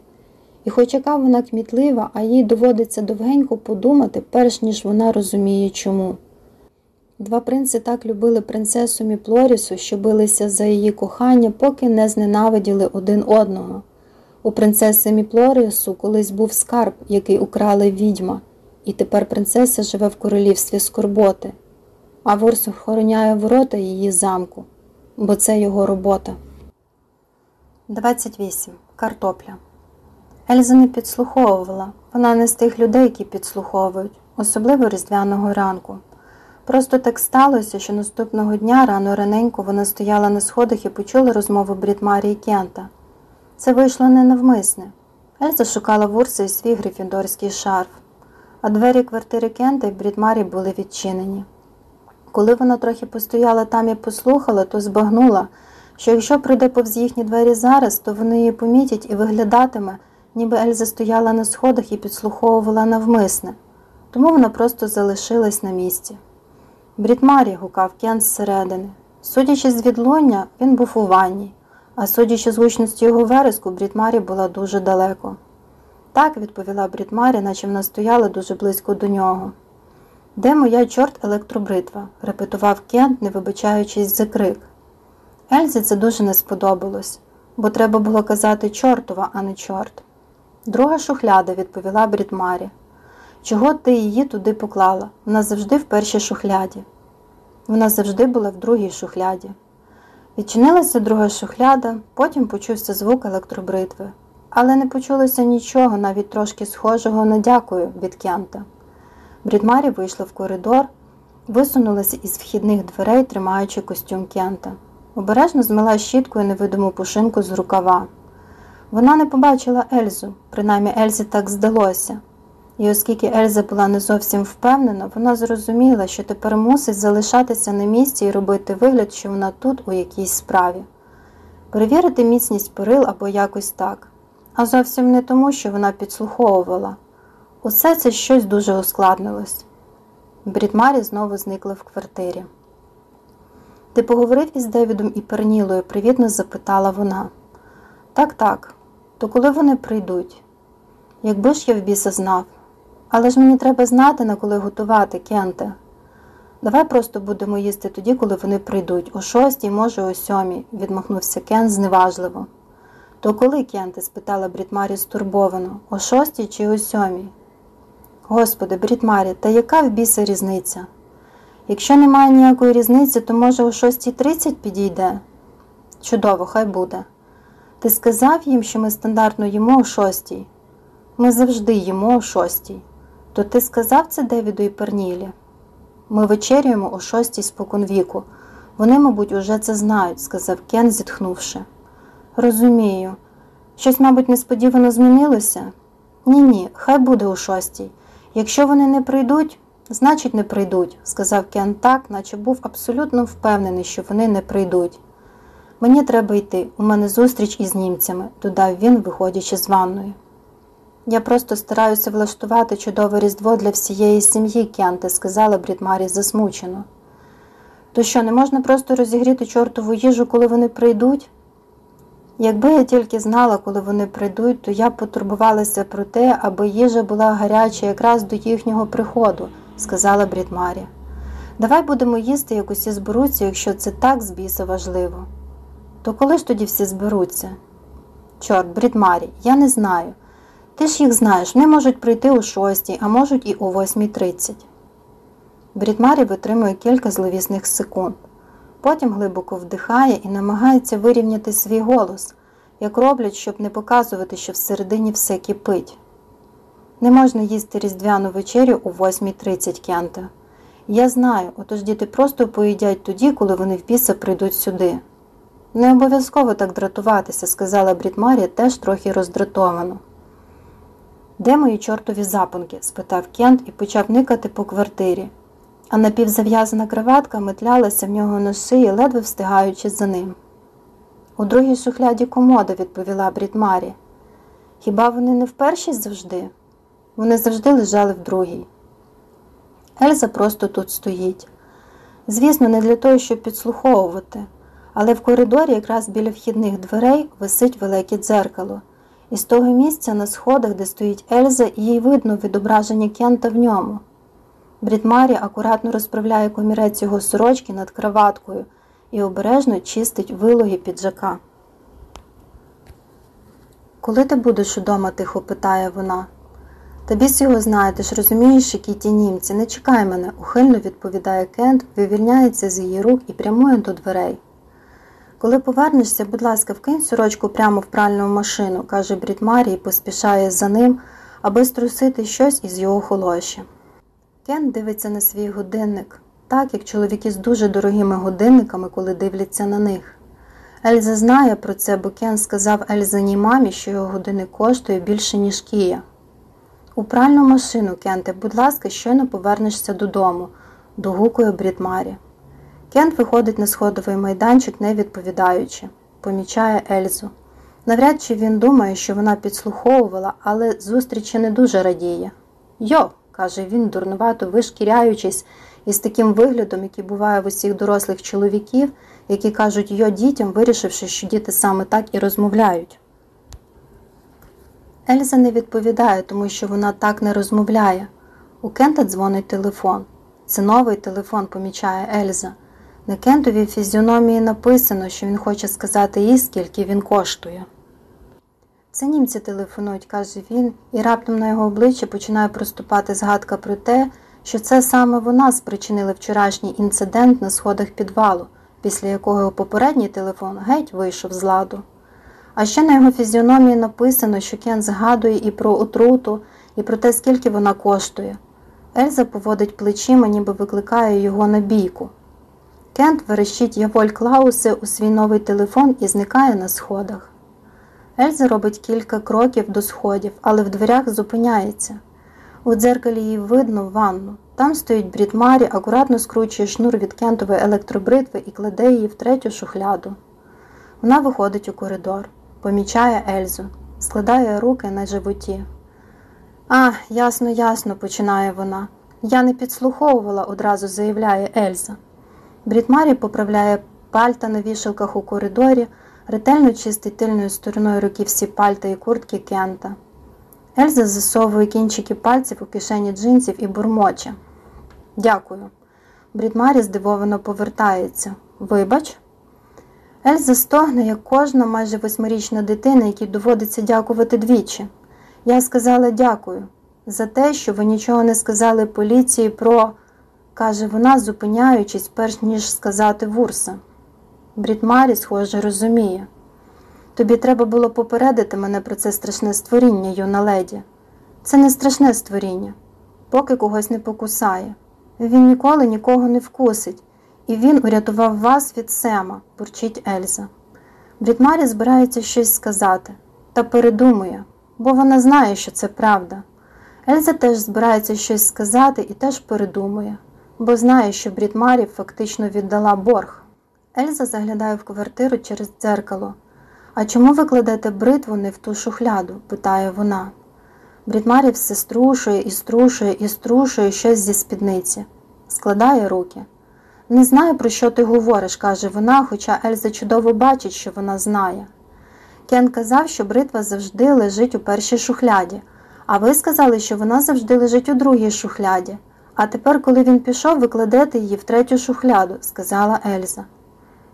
І хоч яка вона кмітлива, а їй доводиться довгенько подумати, перш ніж вона розуміє чому. Два принци так любили принцесу Міплорісу, що билися за її кохання, поки не зненавиділи один одного. У принцеси Міплорісу колись був скарб, який украли відьма, і тепер принцеса живе в королівстві скорботи, а ворс охороняє ворота її замку, бо це його робота. 28. Картопля Ельза не підслуховувала. Вона не з тих людей, які підслуховують, особливо різдвяного ранку. Просто так сталося, що наступного дня рано раненько вона стояла на сходах і почула розмову Брітмарі і Кента. Це вийшло ненавмисне. Ельза шукала в Урси свій грифіндорський шарф, а двері квартири Кента і Брітмарі були відчинені. Коли вона трохи постояла там і послухала, то збагнула, що якщо прийде повз їхні двері зараз, то вони її помітять і виглядатиме ніби Ельза стояла на сходах і підслуховувала навмисне, тому вона просто залишилась на місці. Брітмарі гукав Кен зсередини. Судячи з відлуння, він був у ванні, а судячи з гучності його вереску, Брітмарі була дуже далеко. Так, відповіла Брітмарі, наче вона стояла дуже близько до нього. Де моя чорт електробритва? репетував Кент, не вибачаючись за крик. Ельзі це дуже не сподобалось, бо треба було казати чортова, а не чорт. Друга шухляда, відповіла Брідмарі. Чого ти її туди поклала? Вона завжди в першій шухляді. Вона завжди була в другій шухляді. Відчинилася друга шухляда, потім почувся звук електробритви, але не почулося нічого, навіть трошки схожого на дякую від Кента. Брідмарі вийшла в коридор, висунулася із вхідних дверей, тримаючи костюм Кента. Обережно змила щіткою невидиму пушинку з рукава. Вона не побачила Ельзу, принаймні Ельзі так здалося. І оскільки Ельза була не зовсім впевнена, вона зрозуміла, що тепер мусить залишатися на місці і робити вигляд, що вона тут у якійсь справі, перевірити міцність перил або якось так, а зовсім не тому, що вона підслуховувала. Усе це щось дуже ускладнилось. Брідмарі знову зникла в квартирі. Ти поговорив із Девідом і Пернілою? привітно запитала вона. Так, так, то коли вони прийдуть? Якби ж я в біса знав. Але ж мені треба знати, на коли готувати, Кенте. Давай просто будемо їсти тоді, коли вони прийдуть, о шостій, може, о сьомій, відмахнувся Кен зневажливо. То коли, Кенте? спитала Брітмарі стурбовано, о шостій чи о сьомій? Господи, Брітмарі, та яка в біса різниця? Якщо немає ніякої різниці, то може о шостій тридцять підійде? Чудово, хай буде. Ти сказав їм, що ми стандартно їмо о шостій. Ми завжди їмо о шостій. То ти сказав це Девіду і Пернілі? Ми вечерюємо о шостій споконвіку. Вони, мабуть, уже це знають, сказав Кен, зітхнувши. Розумію. Щось, мабуть, несподівано змінилося? Ні, ні, хай буде о шостій. Якщо вони не прийдуть, значить, не прийдуть, сказав Кен так, наче був абсолютно впевнений, що вони не прийдуть. Мені треба йти, у мене зустріч із німцями, додав він, виходячи з ванної. Я просто стараюся влаштувати чудове різдво для всієї сім'ї, Кенте, сказала Брідмарі засмучено. То що, не можна просто розігріти чортову їжу, коли вони прийдуть? Якби я тільки знала, коли вони прийдуть, то я потурбувалася про те, аби їжа була гаряча якраз до їхнього приходу, сказала Брідмарі. Давай будемо їсти, як усі зберуться, якщо це так з біса важливо. То коли ж тоді всі зберуться? Чорт, Брідмарі, я не знаю. Ти ж їх знаєш, вони можуть прийти о шостій, а можуть і о 8.30. Брідмарі витримує кілька зловісних секунд. Потім глибоко вдихає і намагається вирівняти свій голос, як роблять, щоб не показувати, що всередині все кипить. Не можна їсти різдвяну вечерю о 8.30 Кента. Я знаю, отож діти просто поїдять тоді, коли вони в біса прийдуть сюди. Не обов'язково так дратуватися, сказала Брідмарія теж трохи роздратовано. Де мої чортові запонки? спитав Кент і почав никати по квартирі, а напівзав'язана краватка метлялася в нього на шиї, ледве встигаючи за ним. У другій шухляді комода, відповіла Брідмарі. Хіба вони не в першій завжди? Вони завжди лежали в другій. Ельза просто тут стоїть. Звісно, не для того, щоб підслуховувати, але в коридорі, якраз біля вхідних дверей, висить велике дзеркало, і з того місця на сходах, де стоїть Ельза, їй видно відображення Кента в ньому. Брідмарі акуратно розправляє комірець його сорочки над краваткою і обережно чистить вилоги піджака. Коли ти будеш удома? тихо питає вона. Та біс його знає, ти ж розумієш, які ті німці. Не чекай мене, ухильно відповідає Кент, вивільняється з її рук і прямує до дверей. Коли повернешся, будь ласка, вкинь сорочку прямо в пральну машину, каже Брід і поспішає за ним, аби струсити щось із його холоші. Кент дивиться на свій годинник, так як чоловіки з дуже дорогими годинниками, коли дивляться на них. Ельза знає про це, бо Кен сказав Ельзаній мамі, що його годинник коштує більше, ніж Кія. У пральну машину, Кенте, будь ласка, щойно повернешся додому, догукує Брідмарі. Кент виходить на сходовий майданчик, не відповідаючи, помічає Ельзу. Навряд чи він думає, що вона підслуховувала, але зустрічі не дуже радіє. Йо, каже він, дурнувато вишкіряючись із таким виглядом, який буває в усіх дорослих чоловіків, які кажуть йо дітям, вирішивши, що діти саме так і розмовляють. Ельза не відповідає, тому що вона так не розмовляє. У Кента дзвонить телефон. Це новий телефон, помічає Ельза. На Кентовій фізіономії написано, що він хоче сказати їй, скільки він коштує. Це німці телефонують, каже він, і раптом на його обличчі починає проступати згадка про те, що це саме вона спричинила вчорашній інцидент на сходах підвалу, після якого його попередній телефон геть вийшов з ладу. А ще на його фізіономії написано, що Кен згадує і про отруту, і про те, скільки вона коштує. Ельза поводить плечима, ніби викликає його на бійку. Кент верещить Яволь Клауси у свій новий телефон і зникає на сходах. Ельза робить кілька кроків до сходів, але в дверях зупиняється. У дзеркалі її видно ванну. Там стоїть брід Марі, акуратно скручує шнур від кентової електробритви і кладе її в третю шухляду. Вона виходить у коридор помічає Ельзу, складає руки на животі. А, ясно, ясно, починає вона. Я не підслуховувала, одразу заявляє Ельза. Брітмарі поправляє пальта на вішалках у коридорі, ретельно чистить тильною стороною руки всі пальта і куртки Кента. Ельза засовує кінчики пальців у кишені джинсів і бурмоче. Дякую. Брітмарі здивовано повертається. Вибач. Ельза стогне, як кожна майже восьмирічна дитина, якій доводиться дякувати двічі. Я сказала дякую за те, що ви нічого не сказали поліції про, каже вона, зупиняючись, перш ніж сказати вурса. Брітмарі, схоже, розуміє. Тобі треба було попередити мене про це страшне створіння, юна леді. Це не страшне створіння, поки когось не покусає. Він ніколи нікого не вкусить. І він урятував вас від Сема, бурчить Ельза. Брітмарі збирається щось сказати та передумує, бо вона знає, що це правда. Ельза теж збирається щось сказати і теж передумує, бо знає, що Брітмарі фактично віддала борг. Ельза заглядає в квартиру через дзеркало. А чому ви кладете бритву не в ту шухляду? питає вона. Брітмарі все струшує і струшує і струшує щось зі спідниці, складає руки. Не знаю, про що ти говориш, каже вона, хоча Ельза чудово бачить, що вона знає. Кен казав, що бритва завжди лежить у першій шухляді, а ви сказали, що вона завжди лежить у другій шухляді. А тепер, коли він пішов, ви кладете її в третю шухляду, сказала Ельза.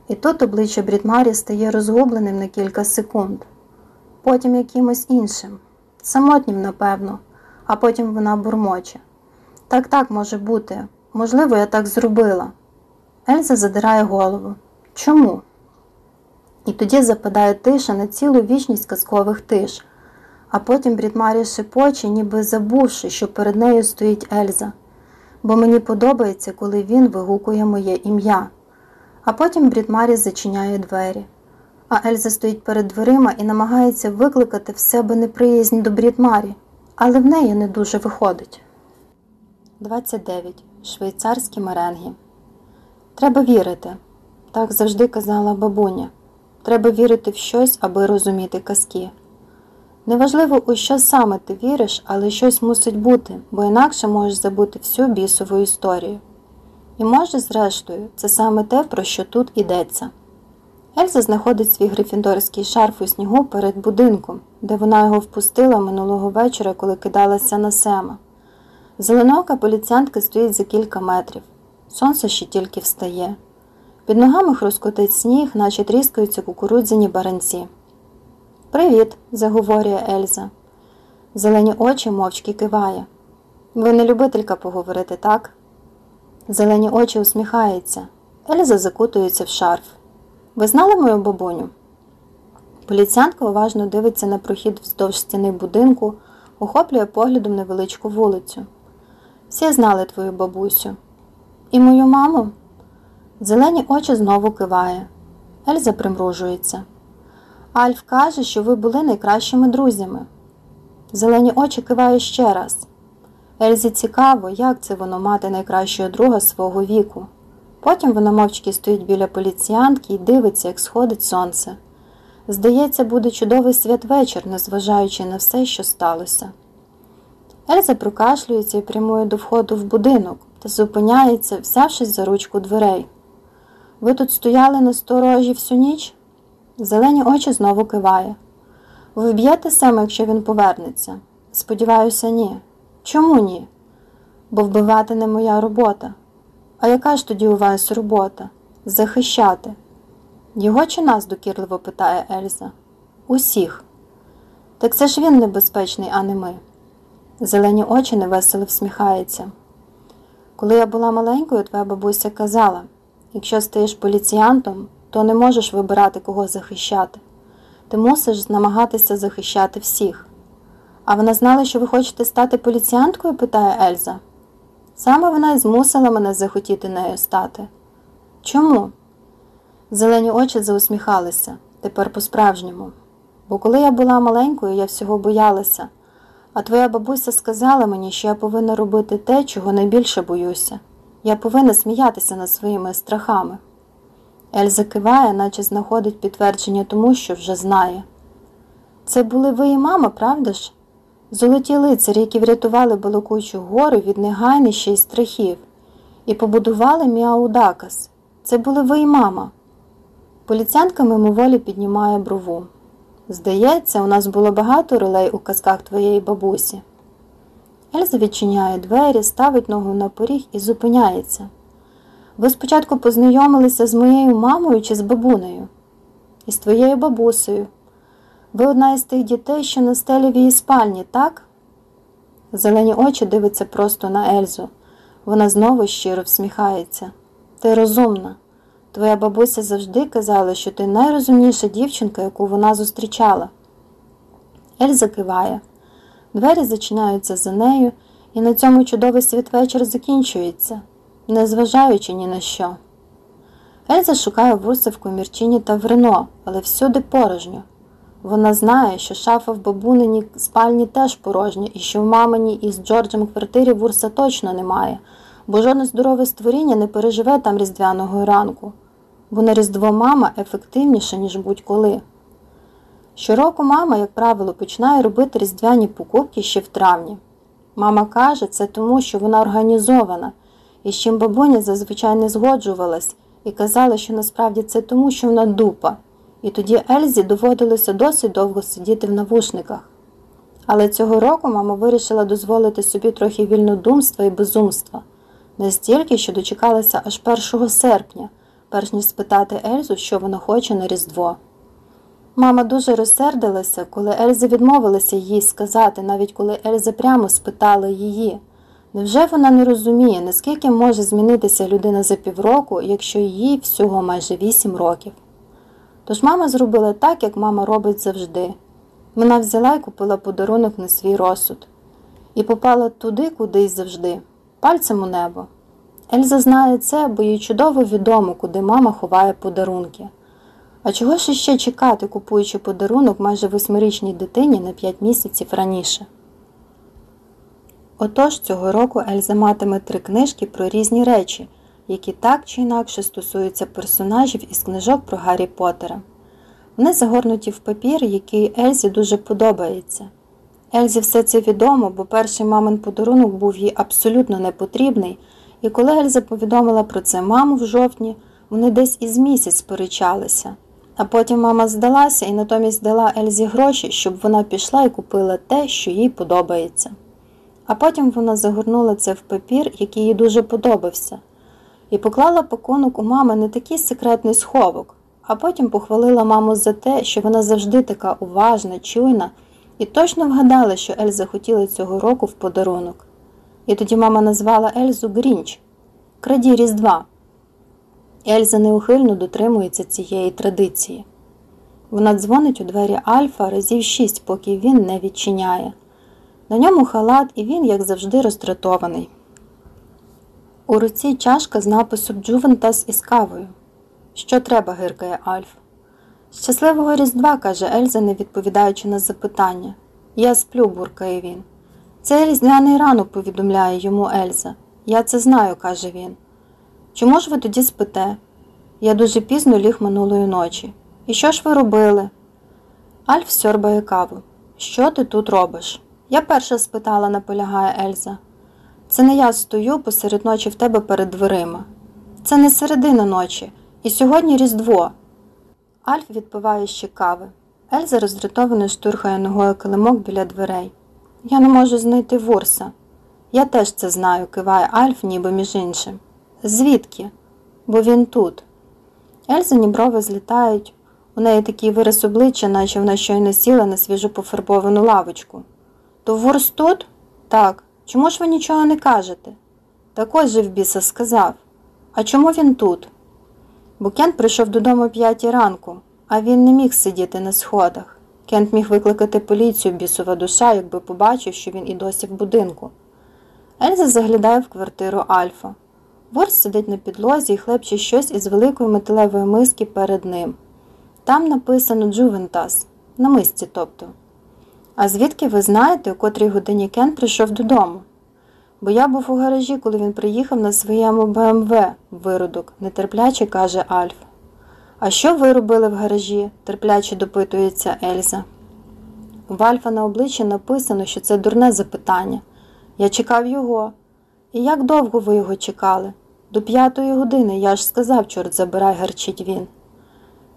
І тут обличчя Брідмарі стає розгубленим на кілька секунд, потім якимось іншим, самотнім, напевно, а потім вона бурмоче. Так, так може бути. Можливо, я так зробила. Ельза задирає голову. Чому? І тоді западає тиша на цілу вічність казкових тиш, а потім Брідмарі шепоче, ніби забувши, що перед нею стоїть Ельза, бо мені подобається, коли він вигукує моє ім'я. А потім Брідмарі зачиняє двері. А Ельза стоїть перед дверима і намагається викликати в себе неприязнь до Брідмарі, але в неї не дуже виходить. 29. Швейцарські меренги. Треба вірити. Так завжди казала бабуня. Треба вірити в щось, аби розуміти казки. Неважливо, у що саме ти віриш, але щось мусить бути, бо інакше можеш забути всю бісову історію. І може, зрештою, це саме те, про що тут йдеться. Ельза знаходить свій грифіндорський шарф у снігу перед будинком, де вона його впустила минулого вечора, коли кидалася на сема. Зеленока поліціянтка стоїть за кілька метрів. Сонце ще тільки встає. Під ногами хрускотить сніг, наче тріскаються кукурудзяні баранці. Привіт, заговорює Ельза. Зелені очі мовчки киває. Ви не любителька поговорити, так? Зелені очі усміхаються. Ельза закутується в шарф. Ви знали мою бабуню? Поліціянтка уважно дивиться на прохід вздовж стіни будинку, охоплює поглядом невеличку вулицю. Всі знали твою бабусю. І мою маму? Зелені очі знову киває. Ельза примружується. Альф каже, що ви були найкращими друзями. Зелені очі киває ще раз. Ельзі цікаво, як це воно мати найкращого друга свого віку. Потім вона мовчки стоїть біля поліціянтки і дивиться, як сходить сонце. Здається, буде чудовий святвечір, незважаючи на все, що сталося. Ельза прокашлюється і прямує до входу в будинок та зупиняється, взявшись за ручку дверей. Ви тут стояли на сторожі всю ніч? Зелені очі знову киває. Ви вб'єте Сема, якщо він повернеться? Сподіваюся, ні. Чому ні? Бо вбивати не моя робота. А яка ж тоді у вас робота? Захищати. Його чи нас докірливо питає Ельза. Усіх. Так це ж він небезпечний, а не ми. Зелені очі невесело всміхаються. Коли я була маленькою, твоя бабуся казала якщо стаєш поліціянтом, то не можеш вибирати, кого захищати. Ти мусиш намагатися захищати всіх. А вона знала, що ви хочете стати поліціянткою? питає Ельза. Саме вона й змусила мене захотіти нею стати. Чому? Зелені очі заусміхалися тепер по-справжньому. Бо коли я була маленькою, я всього боялася, а твоя бабуся сказала мені, що я повинна робити те, чого найбільше боюся. Я повинна сміятися над своїми страхами. Ельза киває, наче знаходить підтвердження тому, що вже знає. Це були ви і мама, правда ж? Золоті лицарі, які врятували Балакучу гору від негайнища і страхів, і побудували Міаудакас. Це були ви і мама. Поліціянка мимоволі піднімає брову. Здається, у нас було багато ролей у казках твоєї бабусі. Ельза відчиняє двері, ставить ногу на поріг і зупиняється. Ви спочатку познайомилися з моєю мамою чи з бабунею? І з твоєю бабусею. Ви одна із тих дітей, що на стелі в її спальні, так? Зелені очі дивиться просто на Ельзу. Вона знову щиро всміхається. Ти розумна. Твоя бабуся завжди казала, що ти найрозумніша дівчинка, яку вона зустрічала. Ельза киває. Двері зачиняються за нею, і на цьому чудовий святвечір закінчується, незважаючи ні на що. Ельза шукає вурсивку Мірчині та Врено, але всюди порожньо. Вона знає, що шафа в бабунині спальні теж порожня, і що в мамині із Джорджем квартирі вурса точно немає, бо жодне здорове створіння не переживе там різдвяного ранку, бо на різдво мама ефективніша, ніж будь-коли. Щороку мама, як правило, починає робити різдвяні покупки ще в травні. Мама каже, це тому, що вона організована і з чим бабуня зазвичай не згоджувалась і казала, що насправді це тому, що вона дупа, і тоді Ельзі доводилося досить довго сидіти в навушниках. Але цього року мама вирішила дозволити собі трохи вільнодумства і безумства, настільки, що дочекалася аж 1 серпня, перш ніж спитати Ельзу, що вона хоче на Різдво. Мама дуже розсердилася, коли Ельза відмовилася їй сказати, навіть коли Ельза прямо спитала її. Невже вона не розуміє, наскільки може змінитися людина за півроку, якщо їй всього майже вісім років? Тож мама зробила так, як мама робить завжди. Вона взяла і купила подарунок на свій розсуд і попала туди, куди й завжди, пальцем у небо. Ельза знає це, бо їй чудово відомо, куди мама ховає подарунки. А чого ж іще чекати, купуючи подарунок майже восьмирічній дитині на п'ять місяців раніше? Отож цього року Ельза матиме три книжки про різні речі, які так чи інакше стосуються персонажів із книжок про Гаррі Поттера. Вони загорнуті в папір, який Ельзі дуже подобається. Ельзі все це відомо, бо перший мамин подарунок був їй абсолютно непотрібний, і коли Ельза повідомила про це маму в жовтні, вони десь із місяць сперечалися. А потім мама здалася і натомість дала Ельзі гроші, щоб вона пішла і купила те, що їй подобається. А потім вона загорнула це в папір, який їй дуже подобався, і поклала пакунок у мами не такий секретний сховок, а потім похвалила маму за те, що вона завжди така уважна, чуйна, і точно вгадала, що Ельза хотіла цього року в подарунок. І тоді мама назвала Ельзу Грінч краді Різдва. Ельза неухильно дотримується цієї традиції. Вона дзвонить у двері Альфа разів шість, поки він не відчиняє. На ньому халат, і він, як завжди, роздратований. У руці чашка з написом Джувентас із кавою. Що треба, гиркає Альф. Щасливого Різдва, каже Ельза, не відповідаючи на запитання. Я сплю, буркає він. Це різдвяний ранок, повідомляє йому Ельза. Я це знаю, каже він. Чому ж ви тоді спите? Я дуже пізно ліг минулої ночі. І що ж ви робили? Альф сьорбає каву. Що ти тут робиш? Я перша спитала, наполягає Ельза. Це не я стою посеред ночі в тебе перед дверима. Це не середина ночі, і сьогодні Різдво. Альф відпиває ще кави. Ельза роздратовано штурхає ногою килимок біля дверей. Я не можу знайти Вурса. Я теж це знаю, киває Альф, ніби між іншим. Звідки? Бо він тут. Ельзані брови злітають. У неї такий вираз обличчя, наче вона щойно сіла на свіжу пофарбовану лавочку. То Вурс тут? Так. Чому ж ви нічого не кажете? Так ось же в біса сказав. А чому він тут? Бо Кент прийшов додому о п'ятій ранку, а він не міг сидіти на сходах. Кент міг викликати поліцію бісова душа, якби побачив, що він і досі в будинку. Ельза заглядає в квартиру Альфа. Ворс сидить на підлозі і хлебче щось із великої металевої миски перед ним. Там написано Джувентас, на мисці, тобто. А звідки ви знаєте, у котрій годині Кен прийшов додому? Бо я був у гаражі, коли він приїхав на своєму БМВ, виродок, нетерпляче каже Альф. А що ви робили в гаражі? терпляче допитується Ельза. В Альфа на обличчі написано, що це дурне запитання. Я чекав його. І як довго ви його чекали? До п'ятої години, я ж сказав, чорт забирай, гарчить він.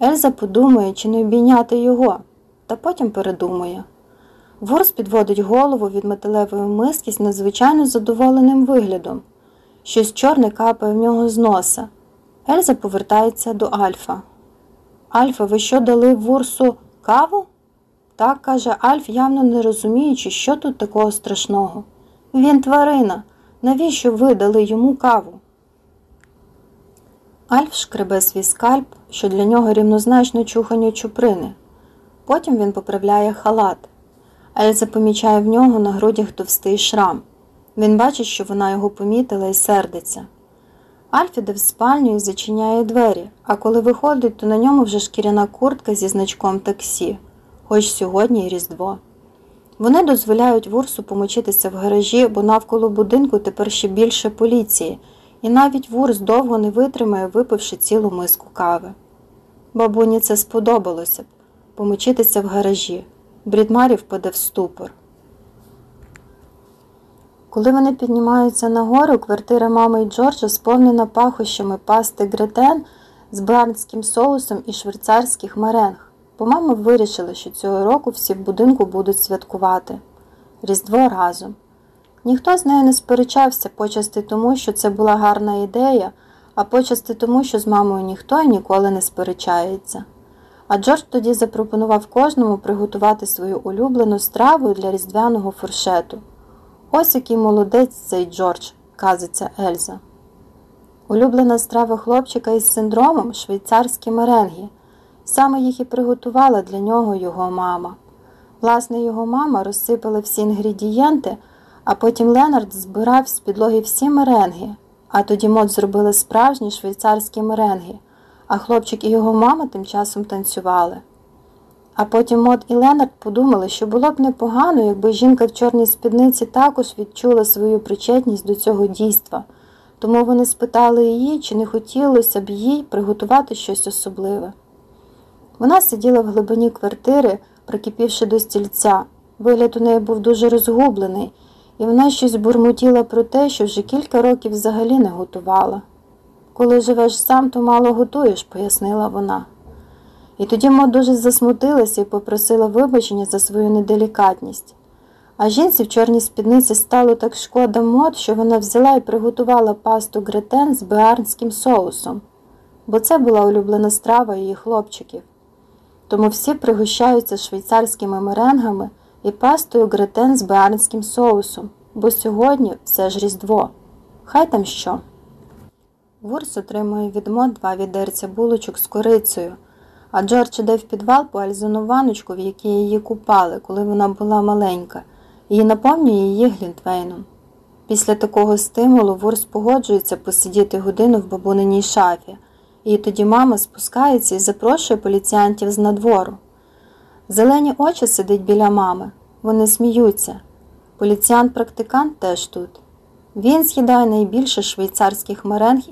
Ельза подумає, чи не обійняти його, та потім передумає. Ворс підводить голову від металевої миски з надзвичайно задоволеним виглядом. Щось чорне капає в нього з носа. Ельза повертається до Альфа. Альфа, ви що дали Вурсу каву? Так, каже Альф, явно не розуміючи, що тут такого страшного. Він тварина. Навіщо ви дали йому каву? Альф шкребе свій скальп, що для нього рівнозначно чуханню чуприни. Потім він поправляє халат. Ельза помічає в нього на грудях товстий шрам. Він бачить, що вона його помітила і сердиться. Альф іде в спальню і зачиняє двері, а коли виходить, то на ньому вже шкіряна куртка зі значком таксі, хоч сьогодні й Різдво. Вони дозволяють Вурсу помочитися в гаражі, бо навколо будинку тепер ще більше поліції, і навіть Вурс довго не витримає, випивши цілу миску кави. Бабуні це сподобалося б помочитися в гаражі. Брідмарі впаде в ступор. Коли вони піднімаються нагору, квартира мами і Джорджа сповнена пахощами пасти гретен з барнським соусом і швейцарських меренг, бо мама вирішила, що цього року всі в будинку будуть святкувати Різдво разом. Ніхто з нею не сперечався почасти тому, що це була гарна ідея, а почасти тому, що з мамою ніхто і ніколи не сперечається. А Джордж тоді запропонував кожному приготувати свою улюблену страву для різдвяного фуршету. Ось який молодець цей Джордж, казиться Ельза. Улюблена страва хлопчика із синдромом швейцарські меренги. Саме їх і приготувала для нього його мама. Власне, його мама розсипала всі інгредієнти, а потім Ленард збирав з підлоги всі меренги, а тоді мод зробили справжні швейцарські меренги, а хлопчик і його мама тим часом танцювали. А потім Мод і Ленард подумали, що було б непогано, якби жінка в чорній спідниці також відчула свою причетність до цього дійства, тому вони спитали її, чи не хотілося б їй приготувати щось особливе. Вона сиділа в глибині квартири, прикипівши до стільця. Вигляд у неї був дуже розгублений, і вона щось бурмотіла про те, що вже кілька років взагалі не готувала. Коли живеш сам, то мало готуєш, пояснила вона. І тоді Мо дуже засмутилася і попросила вибачення за свою неделікатність. А жінці в чорній спідниці стало так шкода мод, що вона взяла і приготувала пасту гретен з беарнським соусом, бо це була улюблена страва її хлопчиків. Тому всі пригощаються швейцарськими меренгами і пастою гретен з беарнським соусом, бо сьогодні все ж Різдво. Хай там що. Вурс отримує від мод два відерця булочок з корицею, а Джордж іде в підвал по Ельзину ваночку, в якій її купали, коли вона була маленька, і наповнює її глінтвейном. Після такого стимулу Вурс погоджується посидіти годину в бабуниній шафі, і тоді мама спускається і запрошує поліціянтів з надвору. Зелені очі сидить біля мами, вони сміються. Поліціянт-практикант теж тут. Він з'їдає найбільше швейцарських меренг